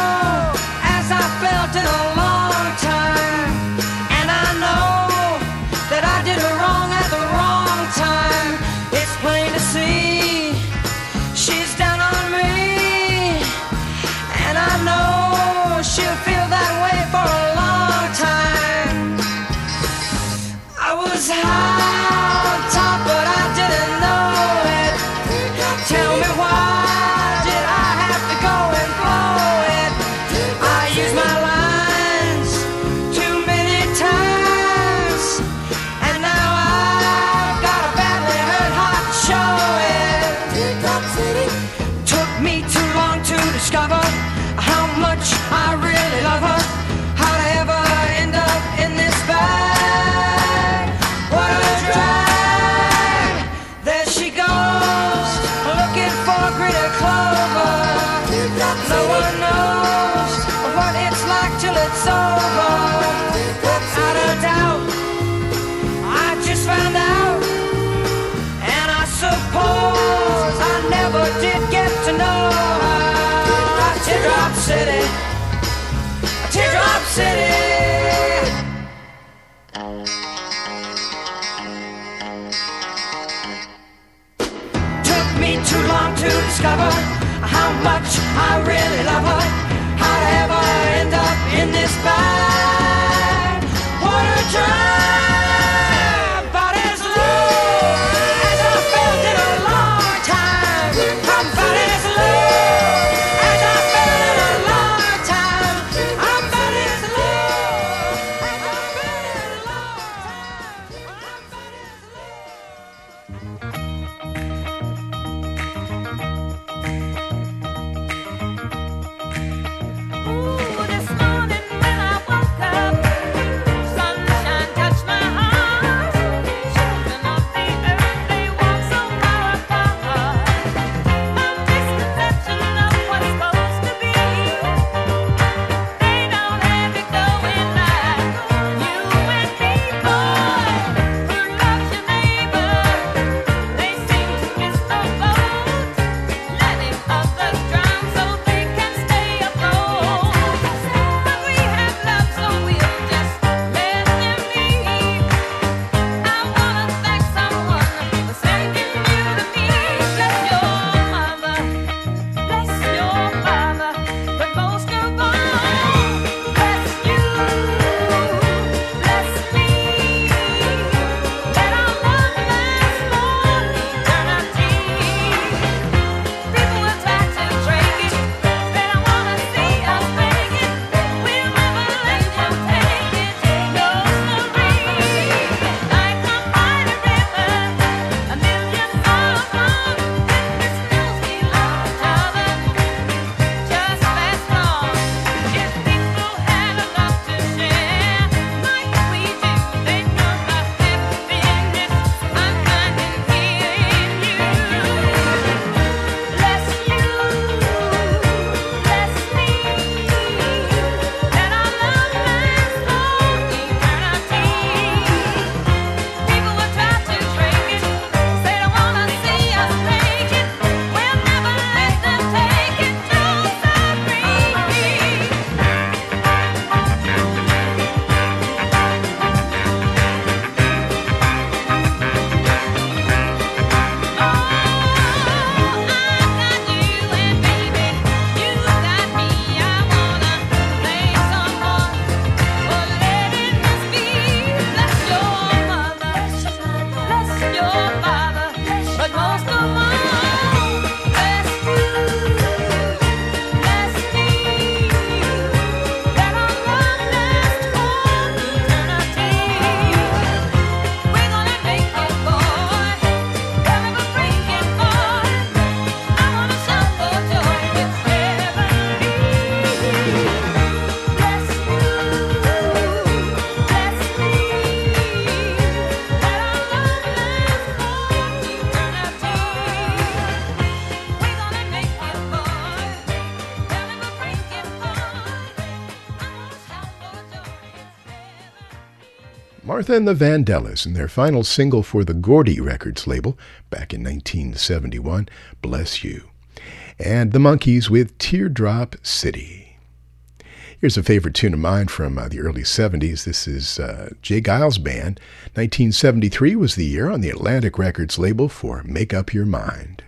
Martha and the Vandellas and their final single for the Gordy Records label back in 1971, Bless You. And the Monkees with Teardrop City. Here's a favorite tune of mine from uh, the early 70s. This is uh, J. Geils' band. 1973 was the year on the Atlantic Records label for Make Up Your Mind.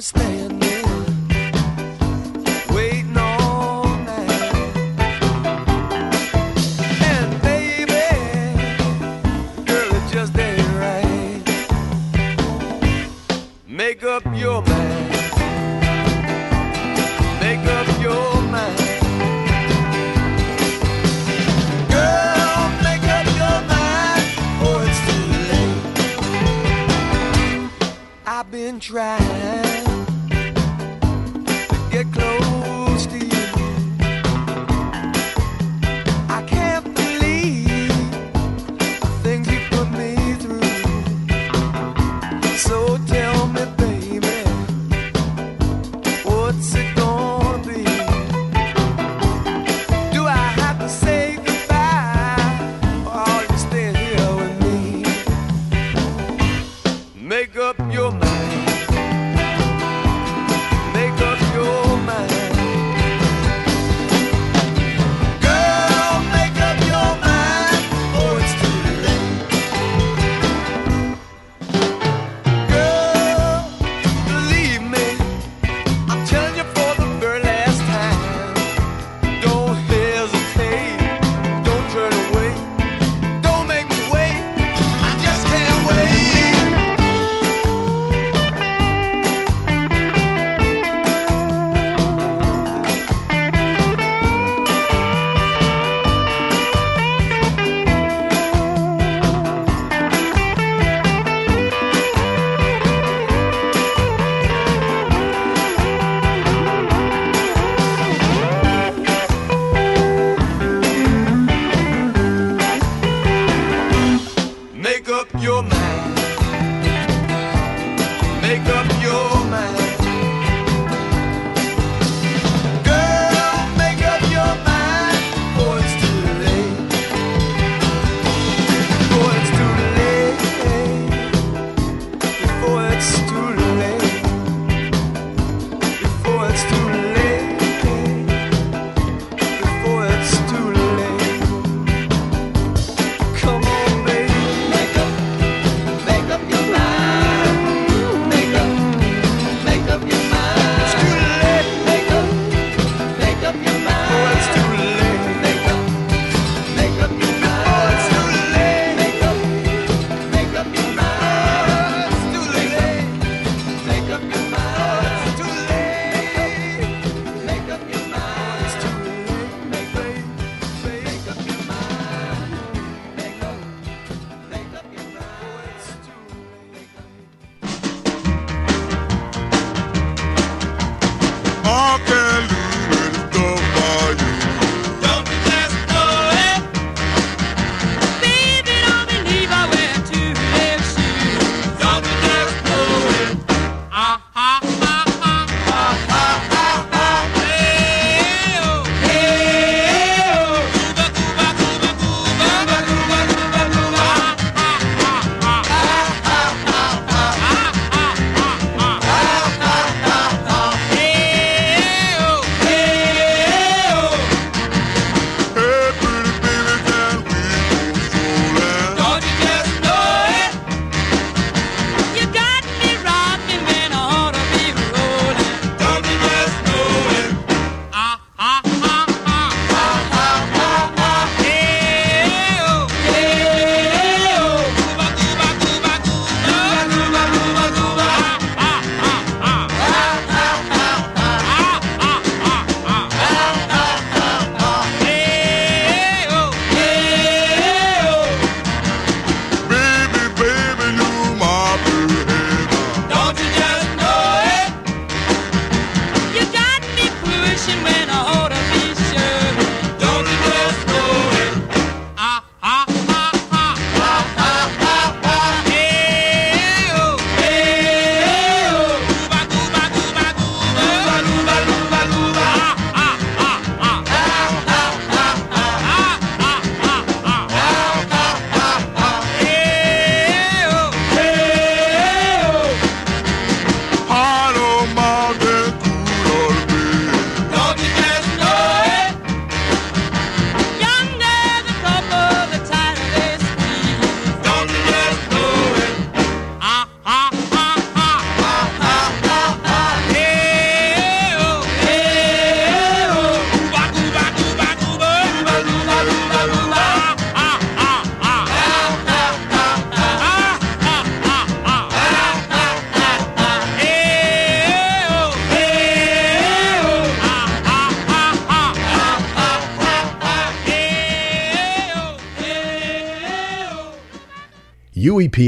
promised.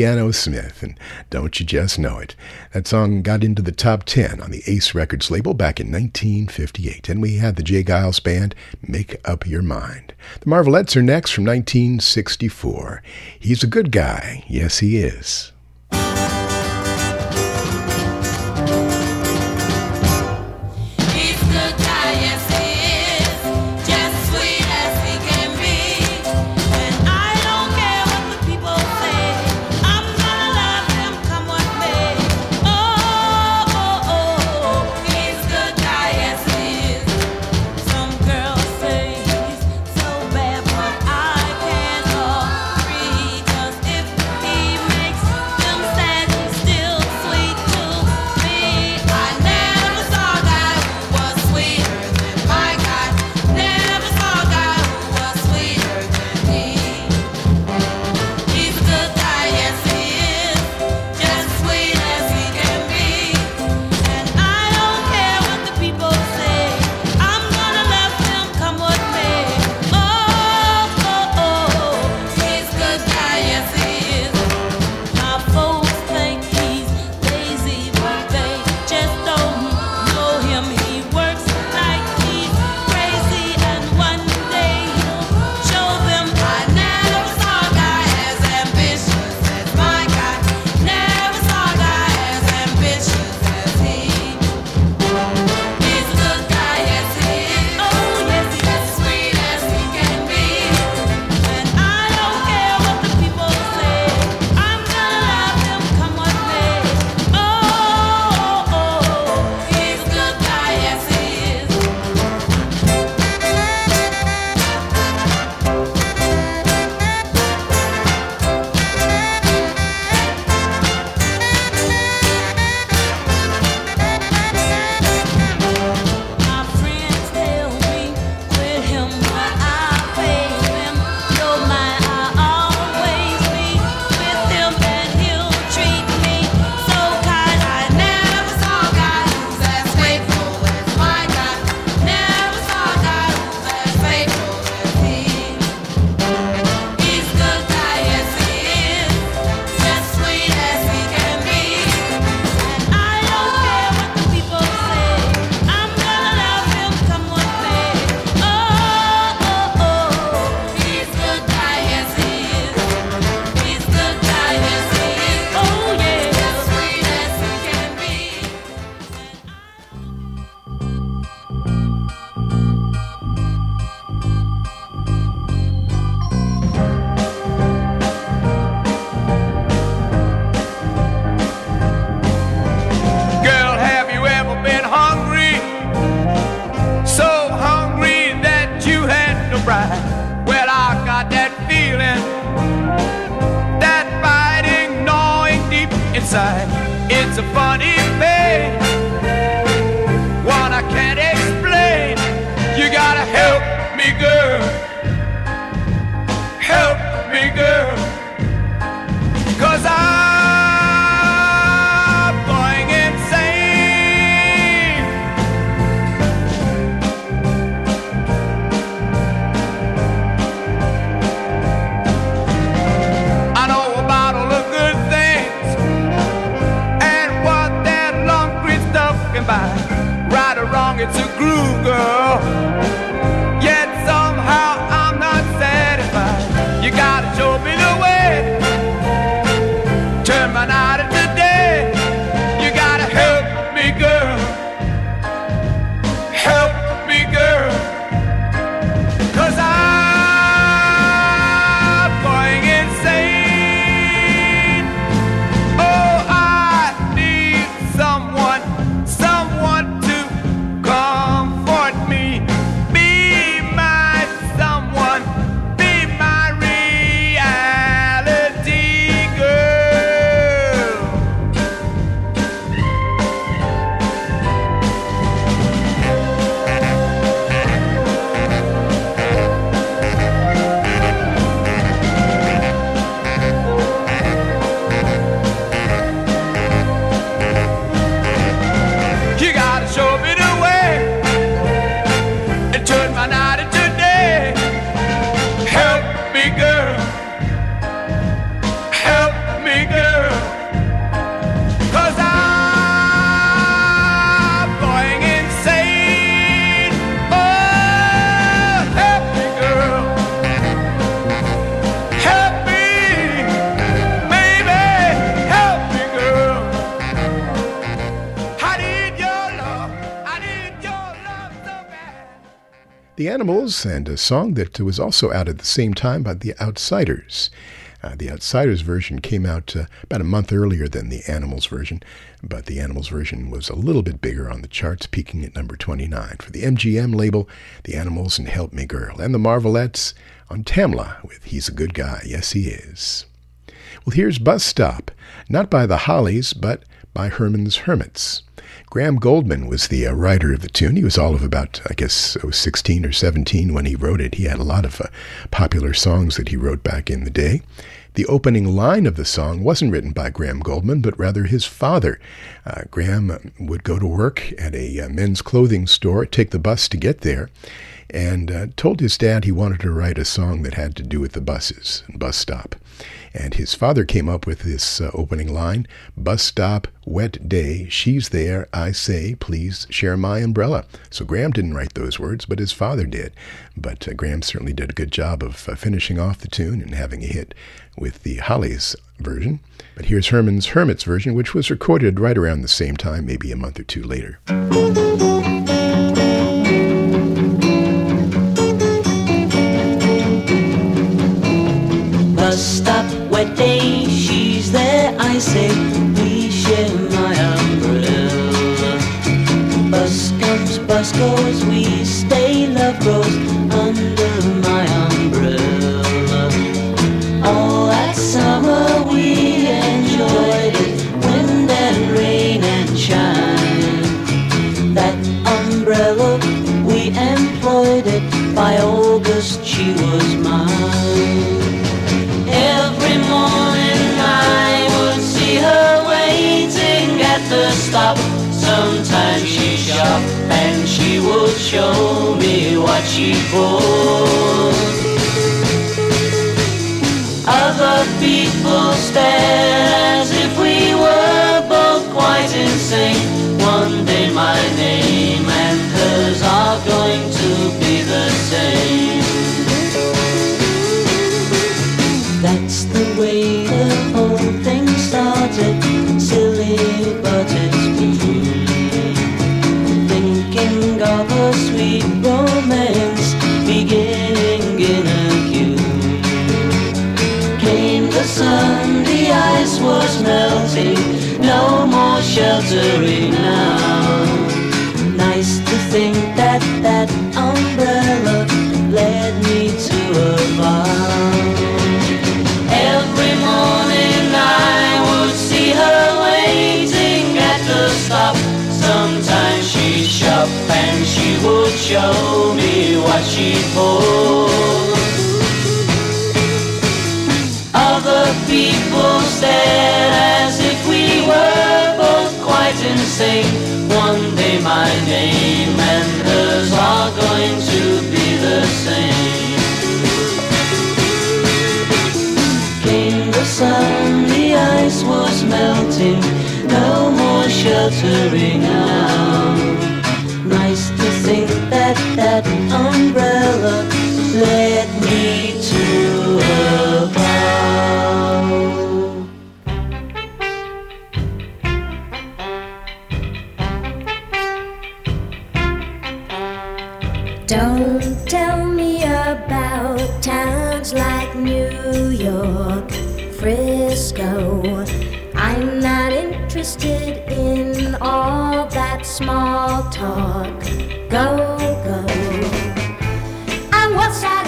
Piano Smith, and Don't You Just Know It. That song got into the top 10 on the Ace Records label back in 1958, and we had the J. Geils Band Make Up Your Mind. The Marvelettes are next from 1964. He's a good guy. Yes, he is. by. Right or wrong, it's a groove, girl. Animals, and a song that was also out at the same time by The Outsiders. Uh, the Outsiders version came out uh, about a month earlier than the Animals version, but the Animals version was a little bit bigger on the charts, peaking at number 29. For the MGM label, The Animals and Help Me Girl, and the Marvelettes on Tamla with He's a Good Guy. Yes, he is. Well, here's Bus Stop, not by the Hollies, but by Herman's Hermits. Graham Gouldman was the uh, writer of the tune. He was all of about, I guess, oh, 16 or 17 when he wrote it. He had a lot of uh, popular songs that he wrote back in the day. The opening line of the song wasn't written by Graham Gouldman, but rather his father. Uh, Graham would go to work at a uh, men's clothing store, take the bus to get there, and uh, told his dad he wanted to write a song that had to do with the buses and bus stop. And his father came up with this uh, opening line Bus stop, wet day, she's there, I say, please share my umbrella. So Graham didn't write those words, but his father did. But uh, Graham certainly did a good job of uh, finishing off the tune and having a hit with the Hollies version. But here's Herman's Hermits version, which was recorded right around the same time, maybe a month or two later. Bus say, show me what she bought. Other people stare as if we were both quite insane. One day my name No more sheltering now. Nice to think that that umbrella led me to a farm. Every morning I would see her waiting at the stop. Sometimes she'd shop and she would show me what she bought. Other people stared as were both quite insane. One day my name and hers are going to be the same. Came the sun, the ice was melting, no more sheltering now. Nice to think that that umbrella led me to a interested in all that small talk. Go, go. I'm well satisfied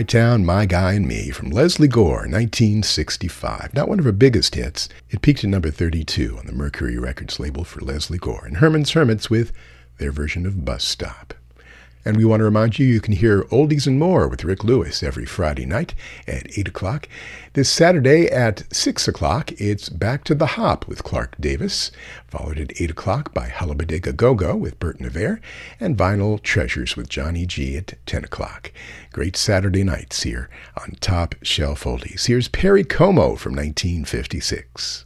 My Town, My Guy and Me from Lesley Gore, 1965. Not one of her biggest hits. It peaked at number 32 on the Mercury Records label for Lesley Gore. And Herman's Hermits with their version of Bus Stop. And we want to remind you you can hear Oldies and More with Rick Lewis every Friday night at 8 o'clock. This Saturday at 6 o'clock, it's Back to the Hop with Clark Davis, followed at 8 o'clock by Hullabadiga Go Go with Bert Navarre, and Vinyl Treasures with Johnny G at 10 o'clock. Great Saturday nights here on Top Shelf Oldies. Here's Perry Como from 1956.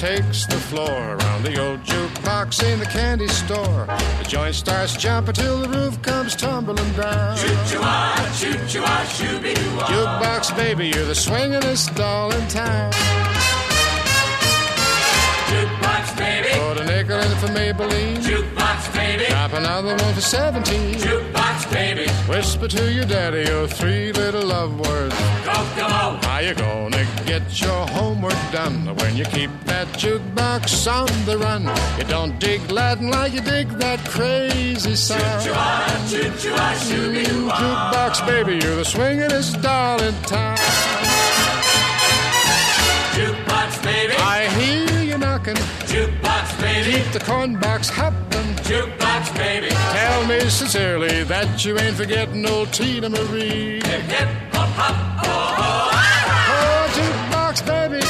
Takes the floor around the old jukebox in the candy store, the joint starts jumping till the roof comes tumbling down. Choo-choo-ah, choo-choo-ah. Jukebox baby, you're the swingin'est doll in town. For Maybelline. Jukebox baby. Drop another one for 17. Jukebox baby. Whisper to your daddy your three little love words. Kokomo. How you gonna get your homework done when you keep that jukebox on the run? You don't dig Latin like you dig that crazy sound. Choo-choo-ah, choo-choo-ah, shooby-doo-ah. Jukebox baby, you're the swingin'est doll in town. Jukebox baby. I hear you knocking. Jukebox baby. Keep the corn box hopping. Jukebox baby. Tell me sincerely that you ain't forgetting old Tina Marie. Hip hip hop hop oh oh. Oh, jukebox baby,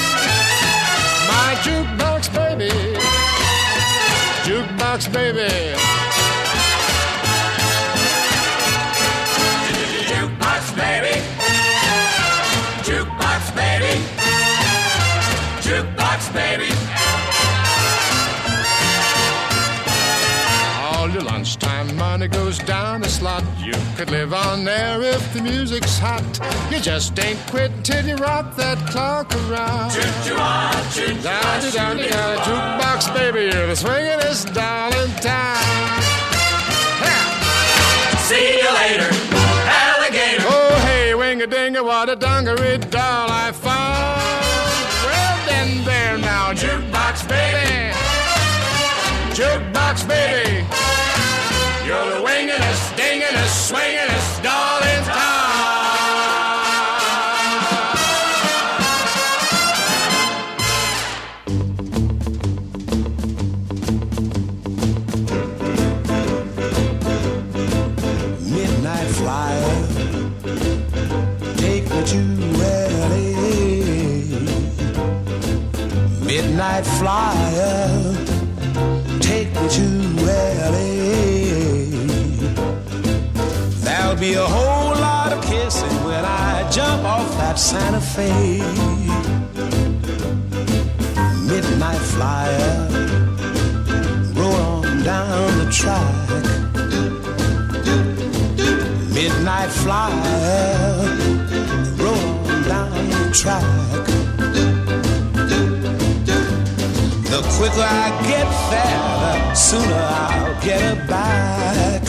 my jukebox baby, jukebox baby. Could live on there if the music's hot. You just ain't quit till you rock that clock around. Down, jukebox baby, you're the swingin'est doll in town. See you later, alligator. Oh, hey, wing a ding a what a dungaree doll I found. Well, then, there now, jukebox baby. Jukebox baby. You're the wingingest, dingingest, swingingest doll in town. Midnight flyer, take me to LA. Midnight flyer, There'll be a whole lot of kissing when I jump off that Santa Fe. Midnight flyer, roll on down the track. Midnight flyer, roll on down the track. The quicker I get there, the sooner I'll get her back.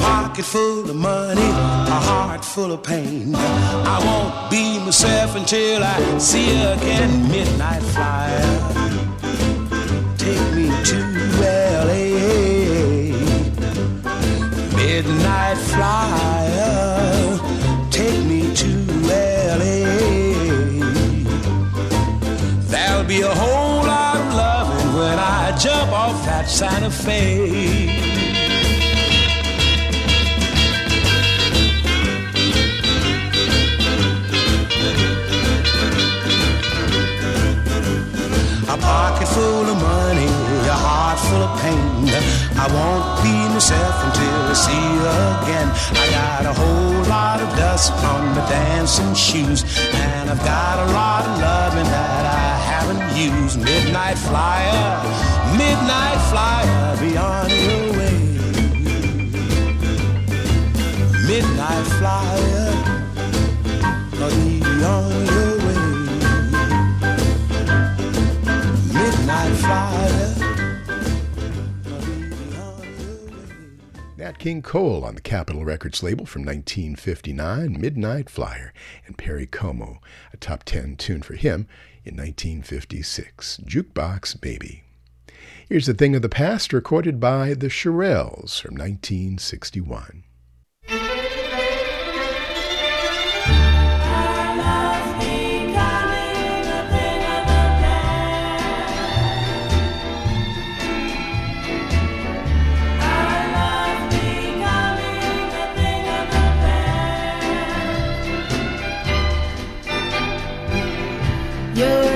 Pocket full of money, a heart full of pain. I won't be myself until I see her again. Midnight flyer, take me to LA. Midnight flyer, take me to LA. There'll be a whole lot of loving when I jump off that Santa Fe. Full of money, a heart full of pain. I won't be myself until I see you again. I got a whole lot of dust on my dancing shoes, and I've got a lot of loving that I haven't used. Midnight flyer, midnight flyer, be on your way. Midnight flyer, be on your way. Nat King Cole on the Capitol Records label from 1959, Midnight Flyer, and Perry Como, a top 10 tune for him in 1956, Jukebox Baby. Here's a thing of the past recorded by the Shirelles from 1961. you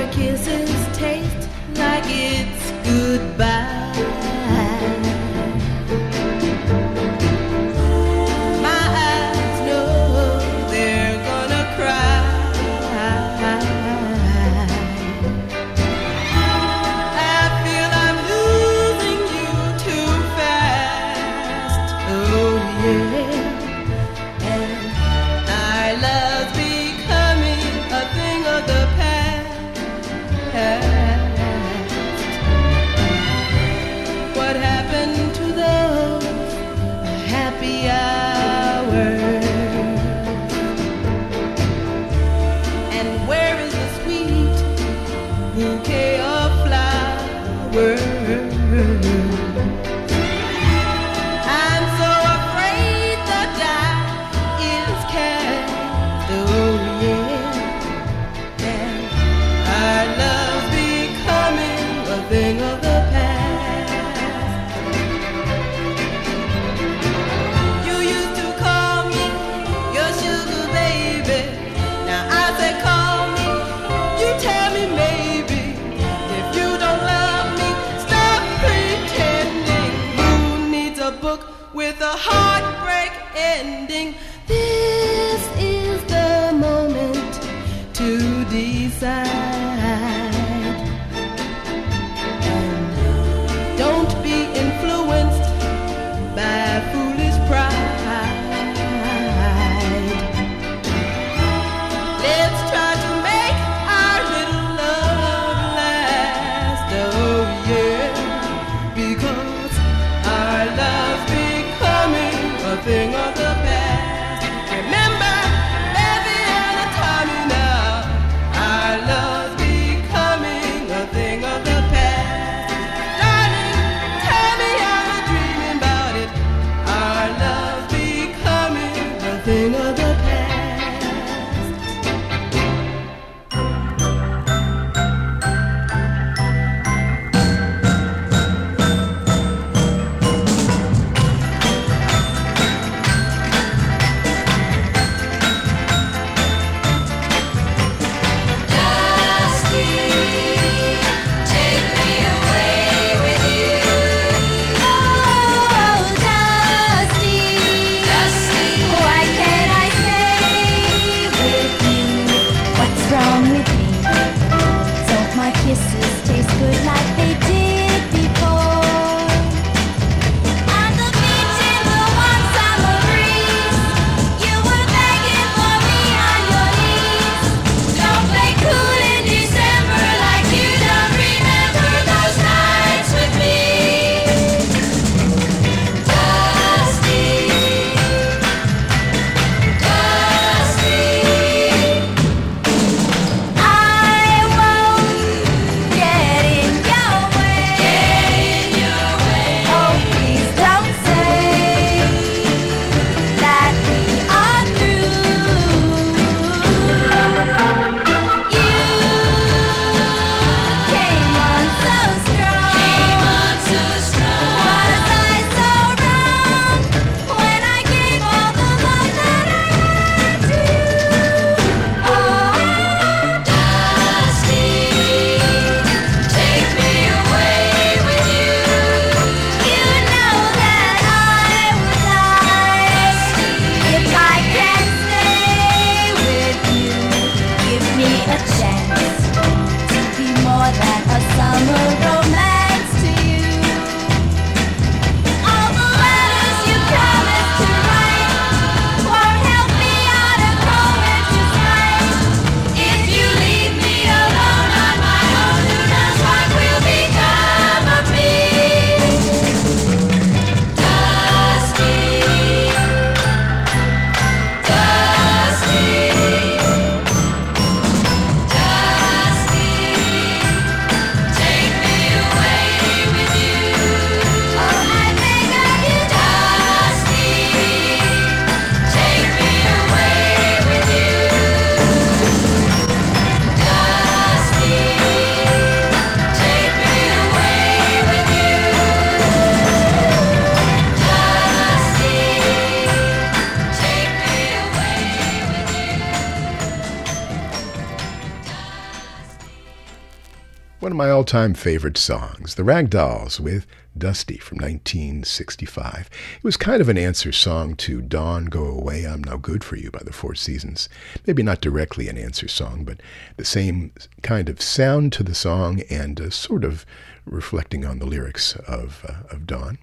of my all time favorite songs, The Ragdolls with Dusty from 1965. It was kind of an answer song to Dawn Go Away, I'm No Good for You by the Four Seasons. Maybe not directly an answer song, but the same kind of sound to the song and uh, sort of reflecting on the lyrics of, uh, of Dawn.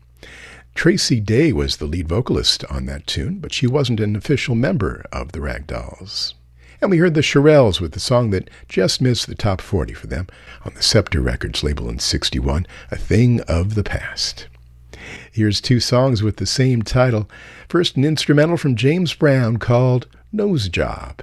Tracy Dey was the lead vocalist on that tune, but she wasn't an official member of the Ragdolls. And we heard the Shirelles with the song that just missed the top 40 for them on the Scepter Records label in 61, A Thing of the Past. Here's two songs with the same title. First, an instrumental from James Brown called Nose Job.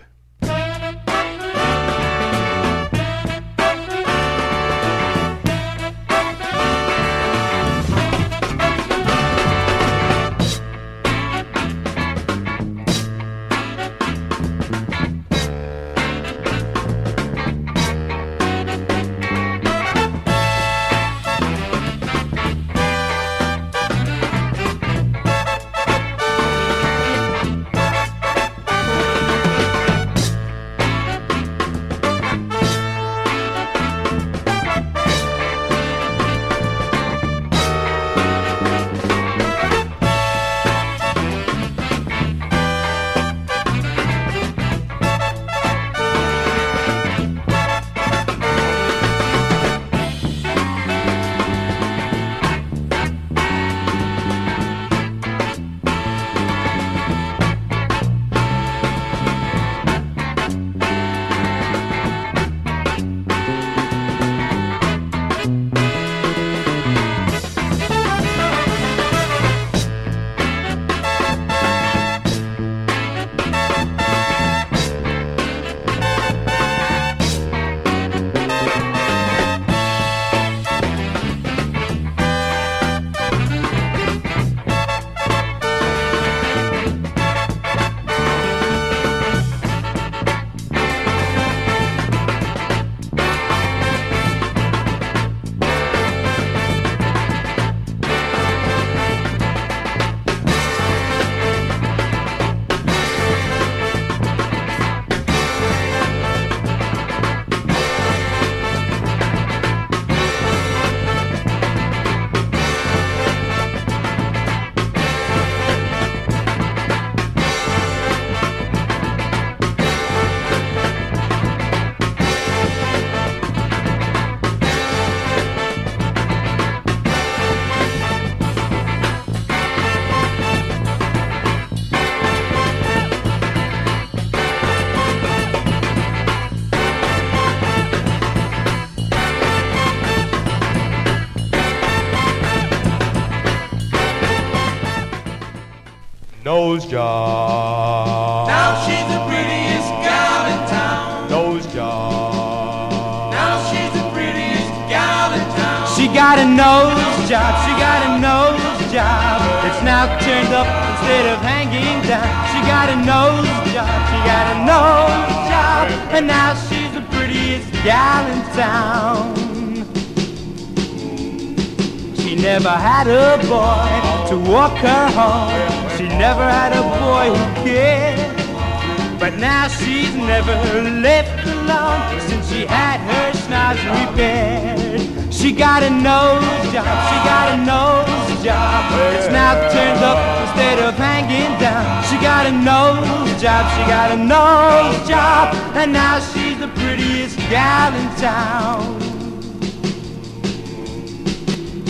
And now she's the prettiest gal in town.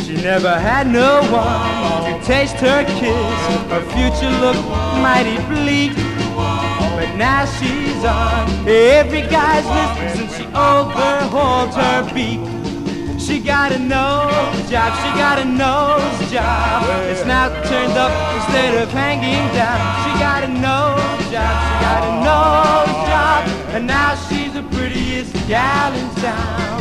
She never had no one to taste her kiss. Her future looked mighty bleak. But now she's on every guy's list since she overhauled her beak. She got a nose job, she got a nose job. It's now turned up instead of hanging down. She got a nose job, she got a nose job. And now she's the prettiest gal in town.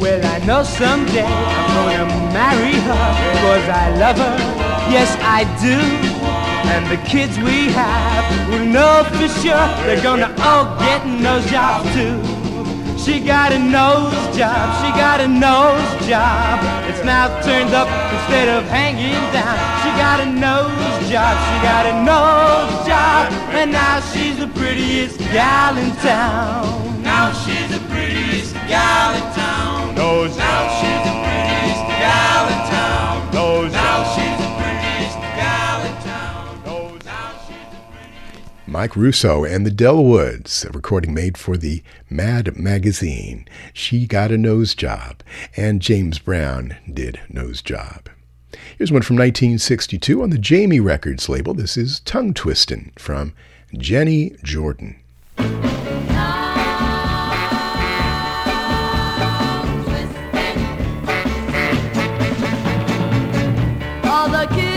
Well, I know someday I'm gonna marry her Cause I love her, yes I do. And the kids we have will know for sure They're gonna all get nose jobs too she got a nose job, she got a nose job. It's now turned up instead of hanging down. She got a nose job, she got a nose job. And now she's the prettiest gal in town. Now she's the prettiest gal in town. Nose now she's the prettiest gal in town. Nose now now she's. Mike Russo and the Delwoods, recording May for the Mad magazine. She got a nose job, and James Brown did Nose Job. Here's one from 1962 on the Jamie Records label. This is Tongue Twistin' from Jenny Jordan. All the kids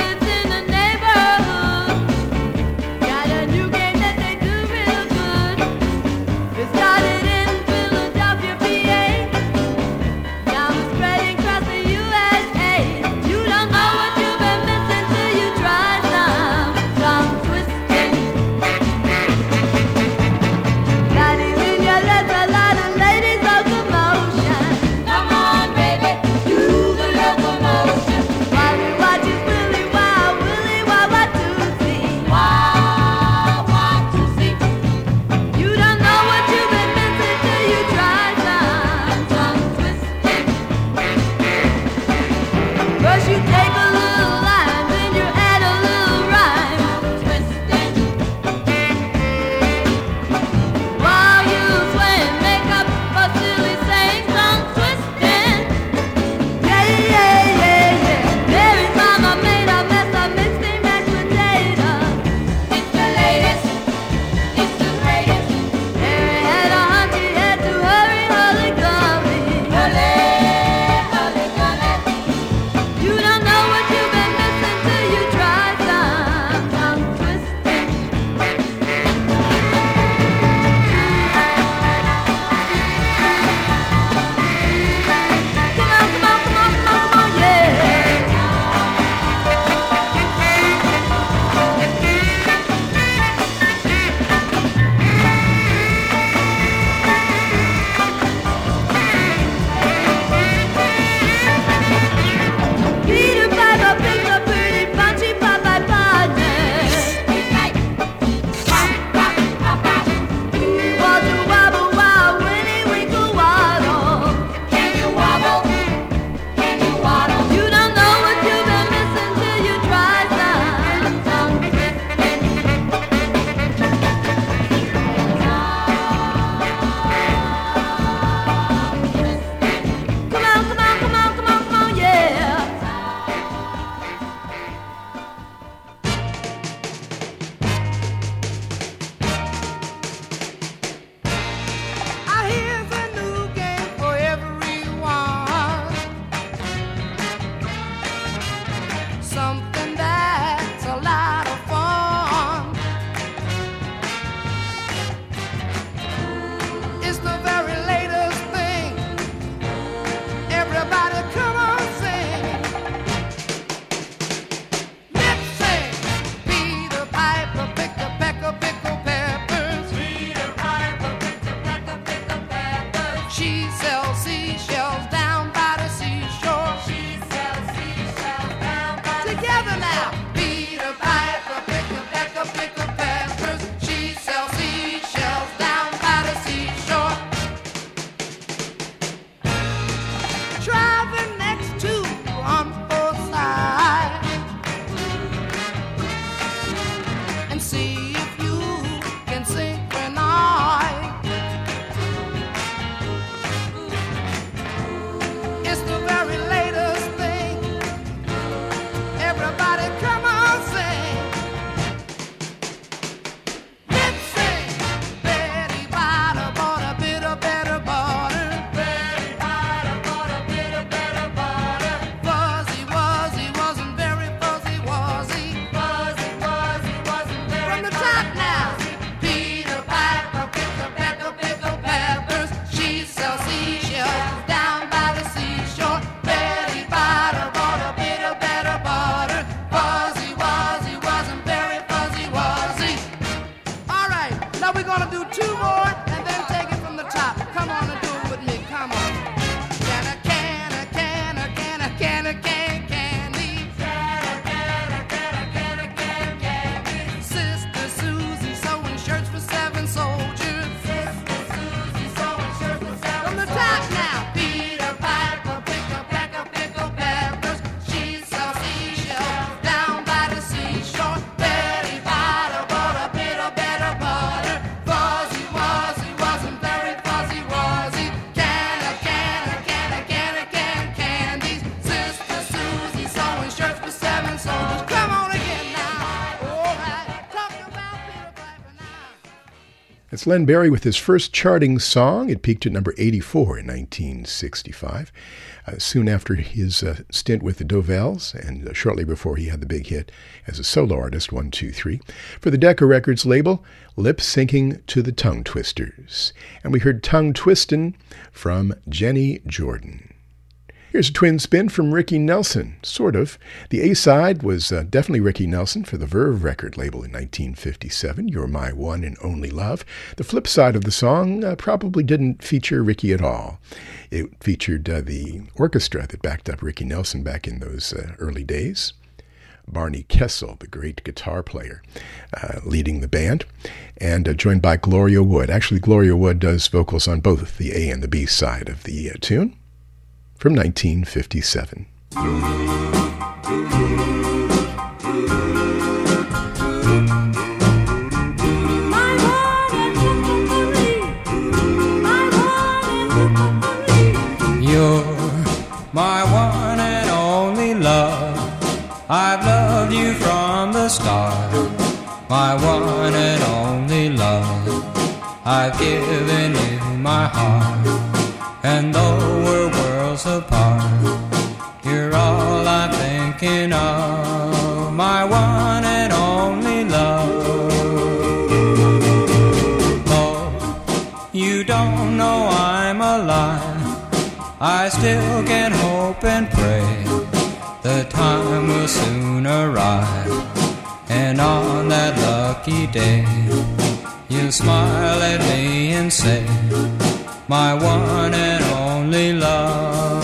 That's Len Barry with his first charting song. It peaked at number 84 in 1965, uh, soon after his uh, stint with the Dovells, and uh, shortly before he had the big hit as a solo artist, 123, for the Decca Records label, Lip Syncing to the Tongue Twisters. And we heard Tongue Twistin' from Jenny Jordan. Here's a twin spin from Ricky Nelson, sort of. The A side was uh, definitely Ricky Nelson for the Verve record label in 1957, You're My One and Only Love. The flip side of the song uh, probably didn't feature Ricky at all. It featured uh, the orchestra that backed up Ricky Nelson back in those uh, early days. Barney Kessel, the great guitar player, uh, leading the band, and uh, joined by Gloria Wood. Actually, Gloria Wood does vocals on both the A and the B side of the uh, tune from 1957. You're my one and only love. I've loved you from the start. My one and only love. I've given you my heart. And though we're worlds apart, you're all I'm thinking of. My one and only love. Oh, you don't know I'm alive. I still can hope and pray the time will soon arrive. And on that lucky day, you'll smile at me and say, My one and only love.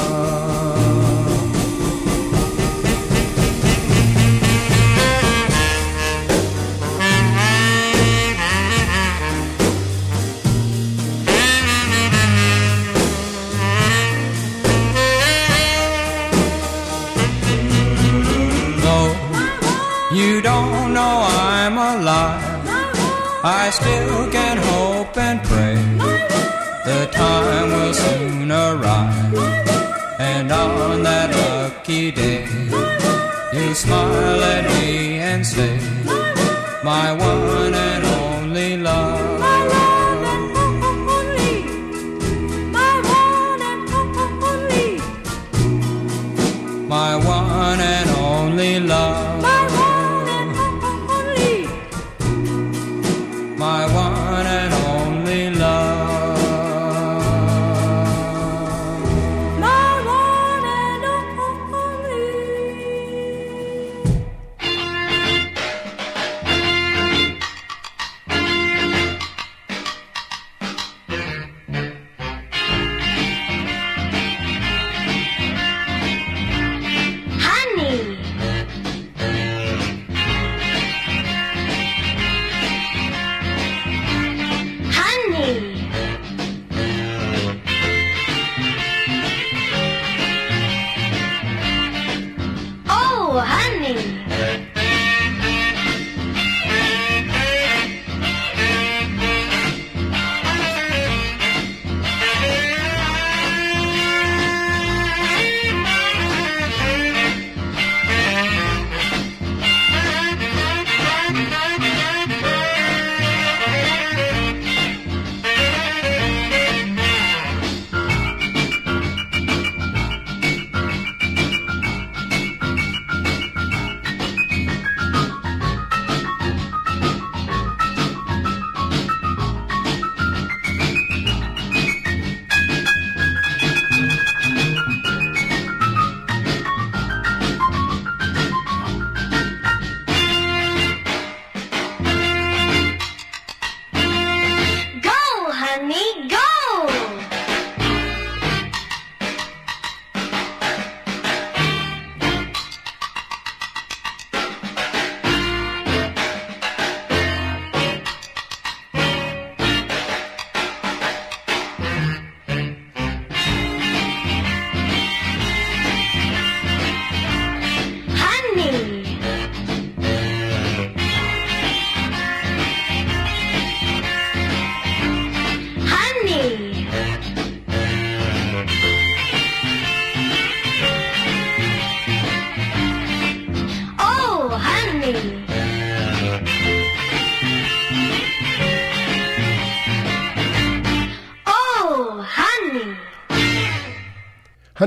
I still can hope and pray. The time will soon arrive. And on that lucky day, you smile at me and say, My one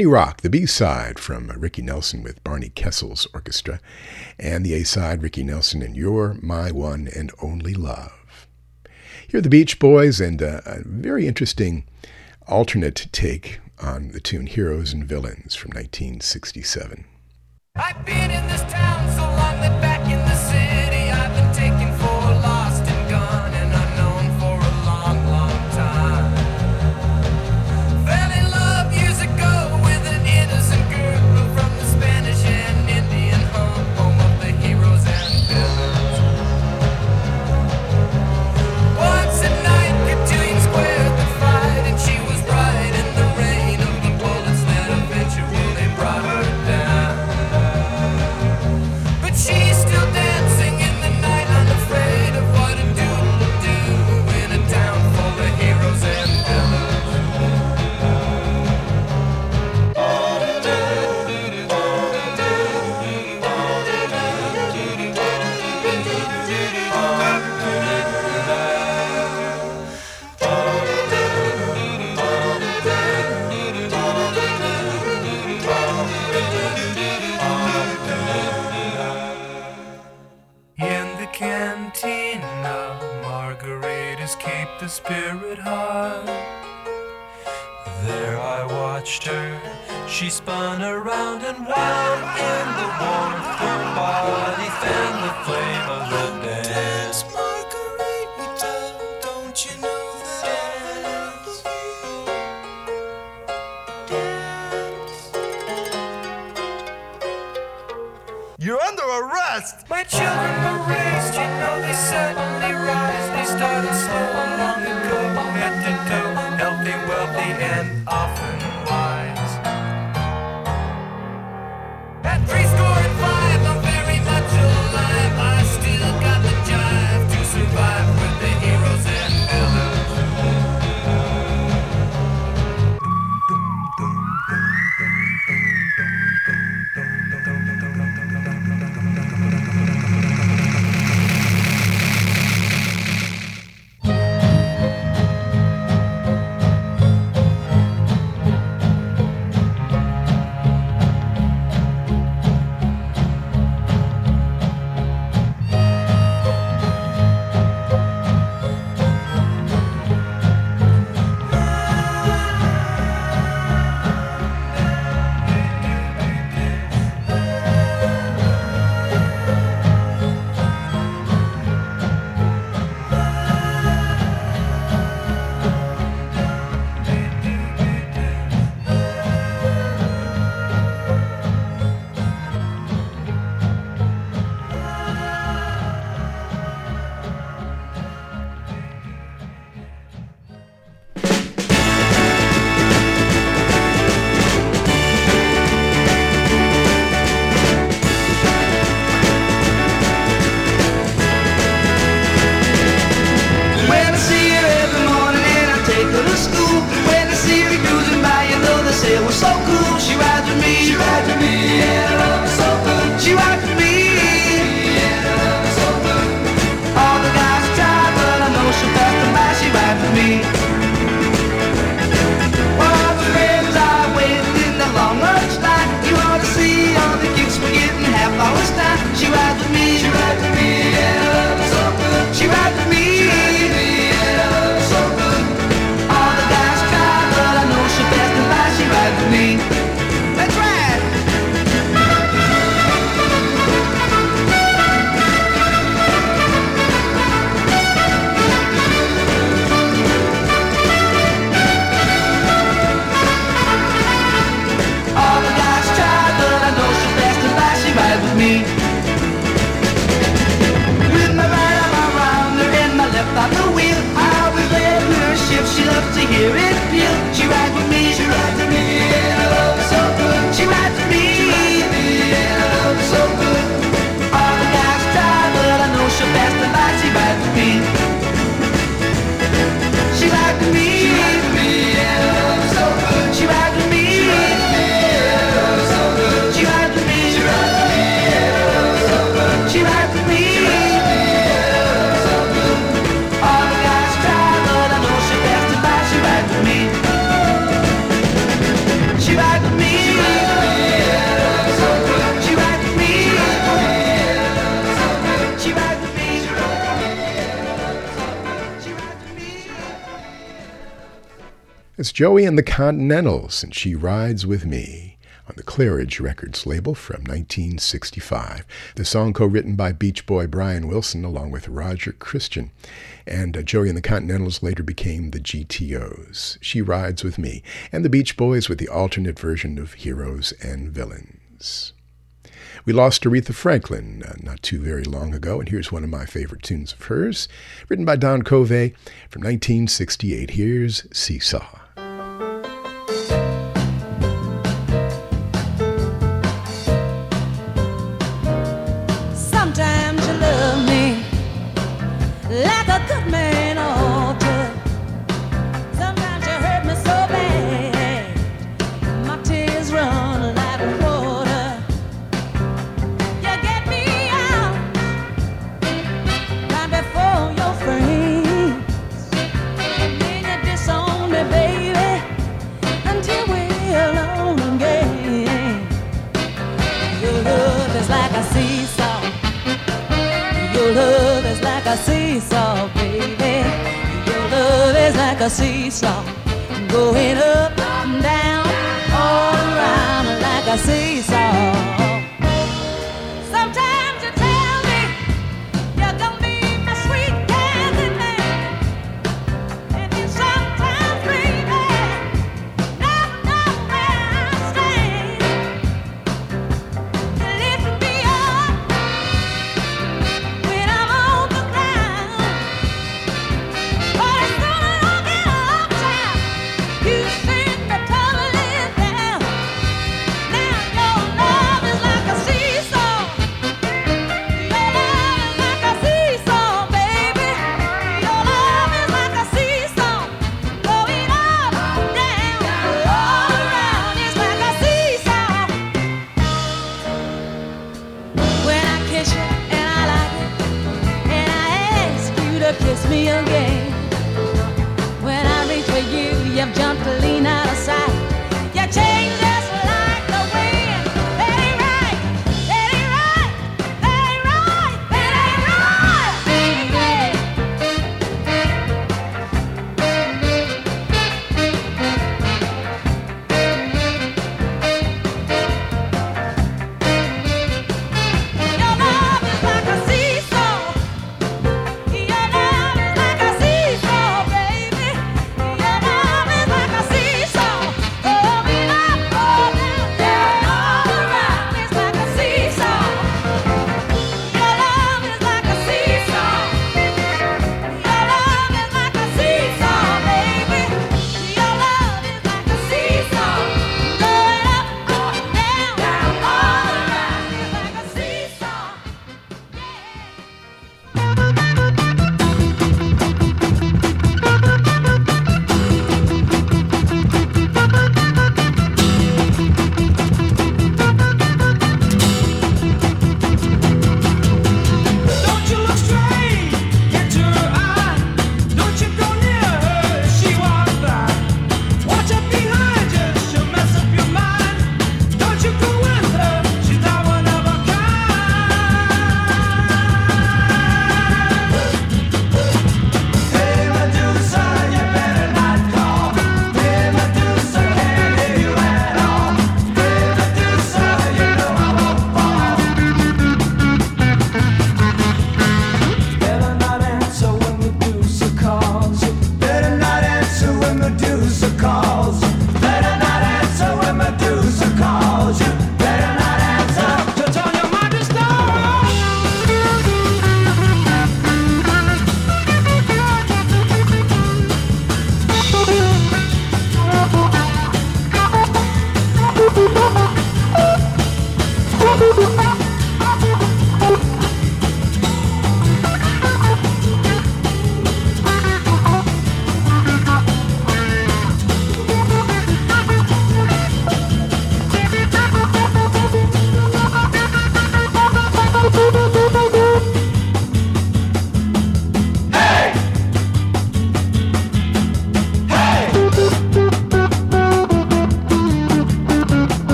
Honey Rock, the B side from Ricky Nelson with Barney Kessel's orchestra, and the A side, Ricky Nelson and You're My One and Only Love. Here are the Beach Boys and a, a very interesting alternate take on the tune Heroes and Villains from 1967. Joey and the Continentals, and She Rides With Me on the Claridge Records label from 1965. The song co written by Beach Boy Brian Wilson along with Roger Christian. And uh, Joey and the Continentals later became the GTOs. She Rides With Me. And the Beach Boys with the alternate version of Heroes and Villains. We lost Aretha Franklin uh, not too very long ago, and here's one of my favorite tunes of hers, written by Don Covay from 1968. Here's Seesaw.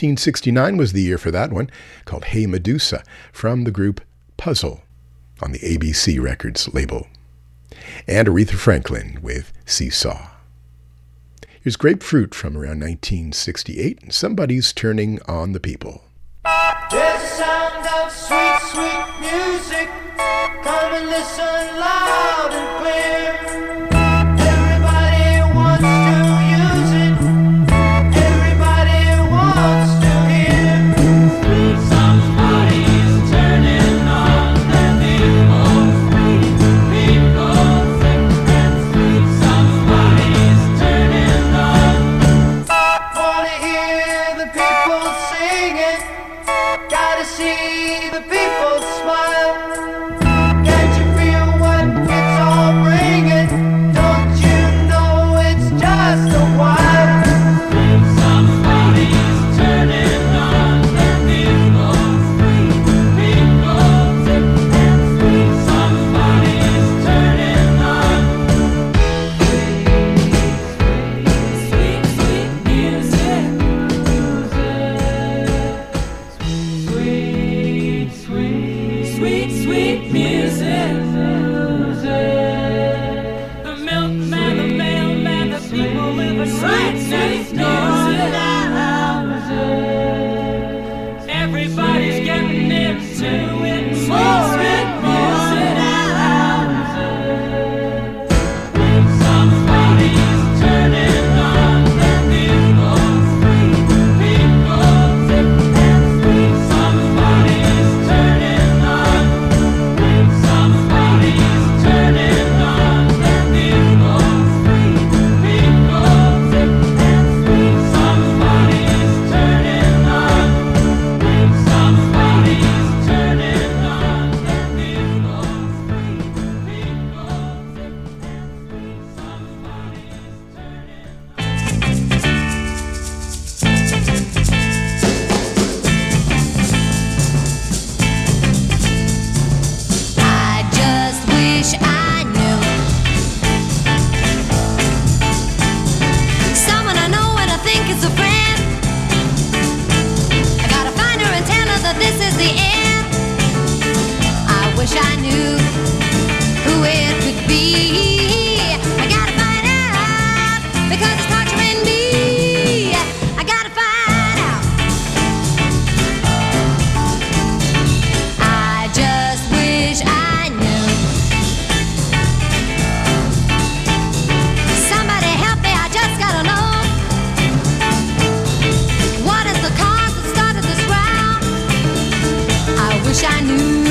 1969 was the year for that one, called Hey Medusa, from the group Puzzle on the ABC Records label. And Aretha Franklin with Seesaw. Here's Grapefruit from around 1968, Somebody's Turning on the People. wish I knew.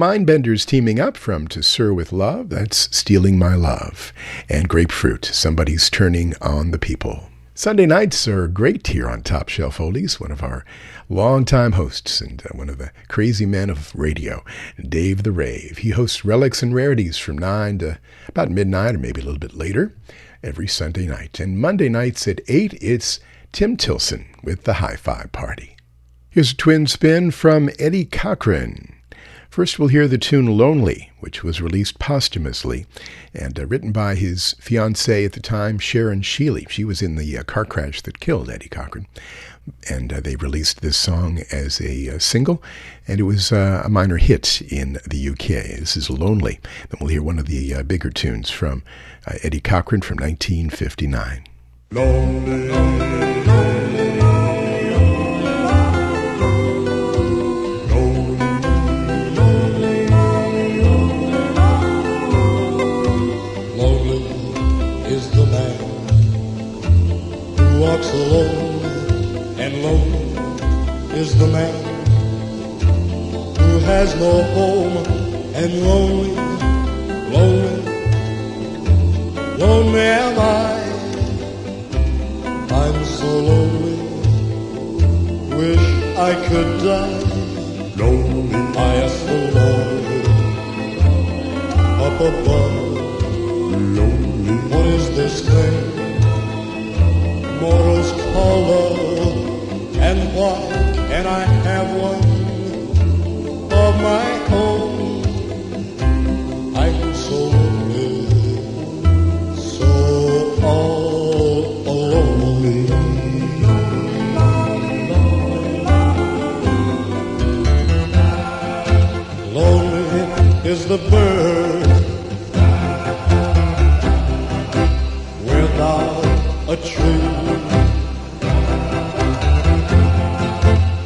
Mindbenders teaming up from To Sir with Love, that's Stealing My Love, and Grapefruit, Somebody's Turning on the People. Sunday nights are great here on Top Shelf Oldies. One of our longtime hosts and uh, one of the crazy men of radio, Dave the Rave. He hosts Relics and Rarities from 9 to about midnight or maybe a little bit later every Sunday night. And Monday nights at 8, it's Tim Tilson with the Hi Fi Party. Here's a twin spin from Eddie Cochran. First, we'll hear the tune Lonely, which was released posthumously and uh, written by his fiancee at the time, Sharon Sheeley. She was in the uh, car crash that killed Eddie Cochran. And uh, they released this song as a uh, single, and it was uh, a minor hit in the UK. This is Lonely. Then we'll hear one of the uh, bigger tunes from Eddie Cochran from 1959. Lonely the man who has no home, and lonely, lonely, lonely am I. I'm so lonely, wish I could die. Lonely, I ask the Lord up above. Lonely. What is this thing mortals call love? And why can I have one of my own? I'm so lonely, so all alone. Lonely is the bird without a tree.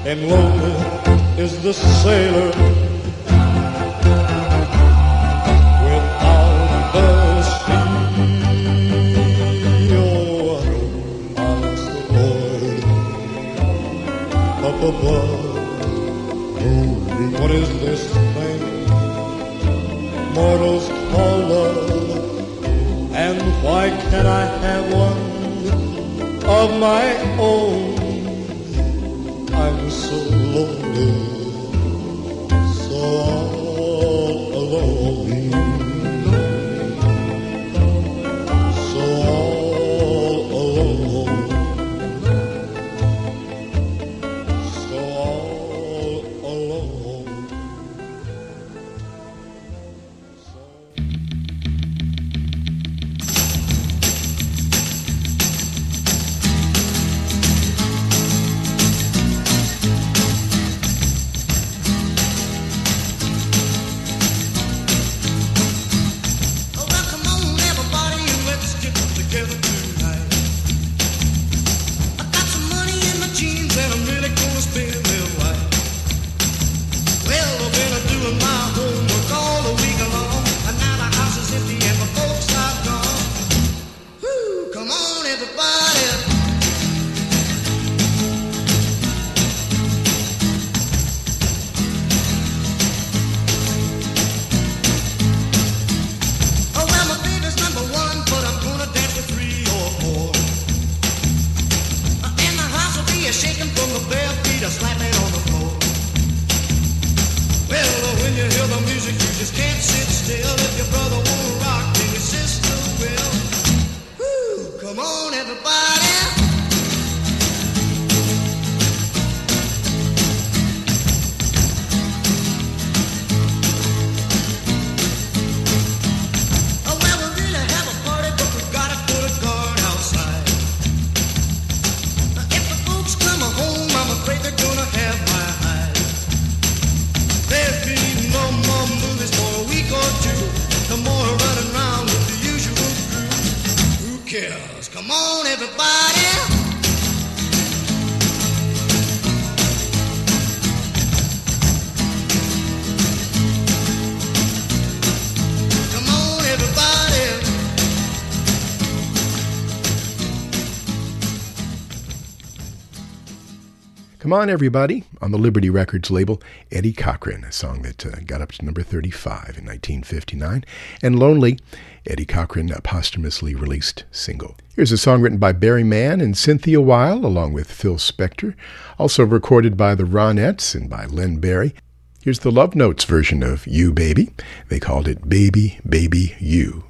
And lonely is the sailor without the sea. Oh, honest Lord, up above. What is this thing mortals call love? And why can't I have one of my own? So lonely, Come on, everybody, on the Liberty Records label, Eddie Cochran, a song that uh, got up to number 35 in 1959, and Lonely, Eddie Cochran, a posthumously released single. Here's a song written by Barry Mann and Cynthia Weil, along with Phil Spector, also recorded by the Ronettes and by Len Barry. Here's the Love Notes version of You Baby. They called it Baby, Baby, You.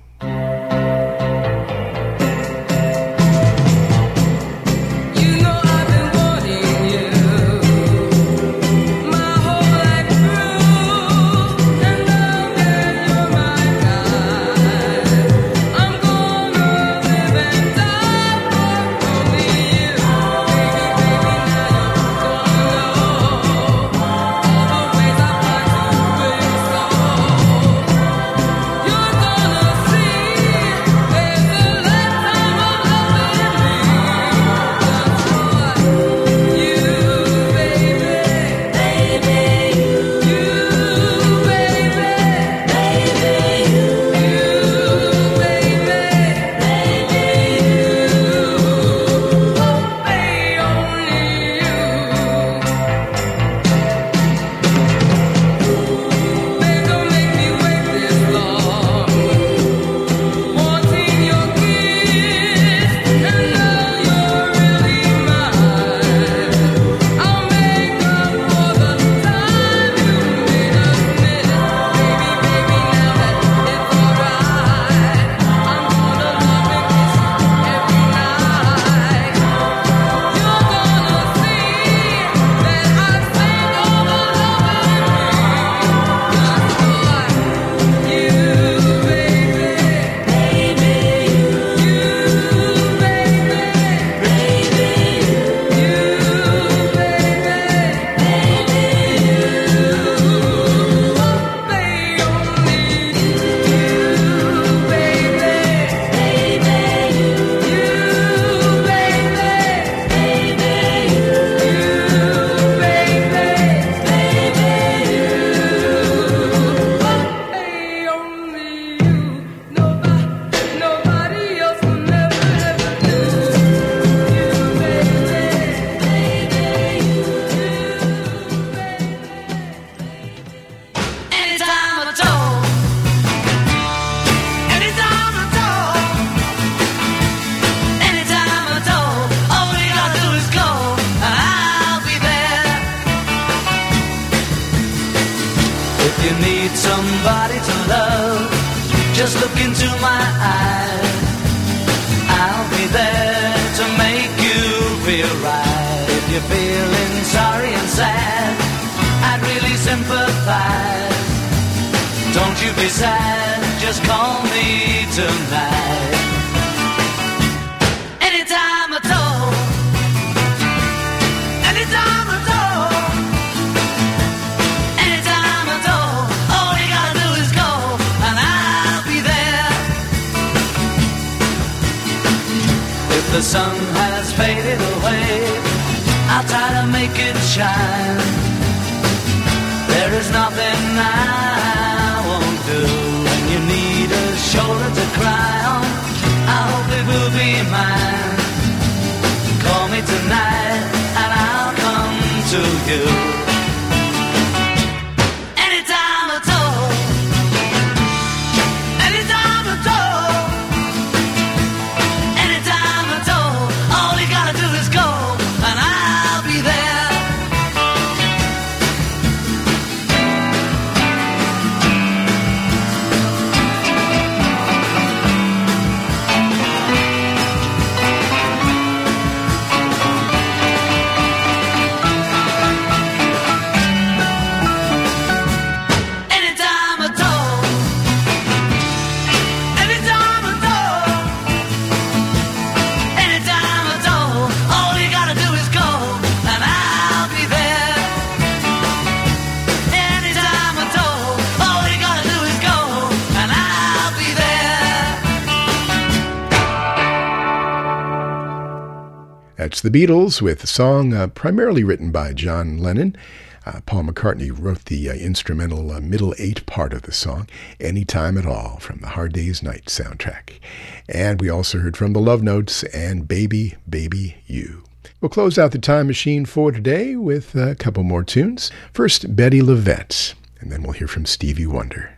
Beatles with a song uh, primarily written by John Lennon. Uh, Paul McCartney wrote the uh, instrumental uh, middle eight part of the song, Anytime at All, from the Hard Day's Night soundtrack. And we also heard from the Love Notes and Baby, Baby You. We'll close out the time machine for today with a couple more tunes. First, Bettye LaVette, and then we'll hear from Stevie Wonder.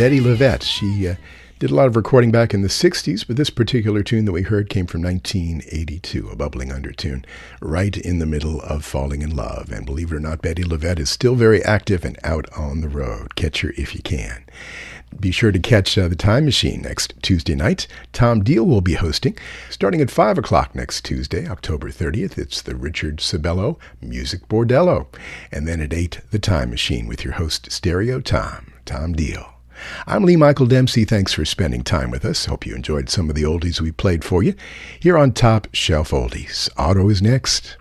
Bettye LaVette, she uh, did a lot of recording back in the 60s, but this particular tune that we heard came from 1982, a bubbling undertune, right in the middle of Falling in Love. And believe it or not, Bettye LaVette is still very active and out on the road. Catch her if you can. Be sure to catch uh, the Time Machine next Tuesday night. Tom Deal will be hosting. Starting at 5 o'clock next Tuesday, October 30th, it's the Richard Sabello Music Bordello. And then at 8, the Time Machine with your host, Stereo Tom, Tom Deal. I'm Lee Michael Dempsey. Thanks for spending time with us. Hope you enjoyed some of the oldies we played for you here on Top Shelf Oldies. Otto is next.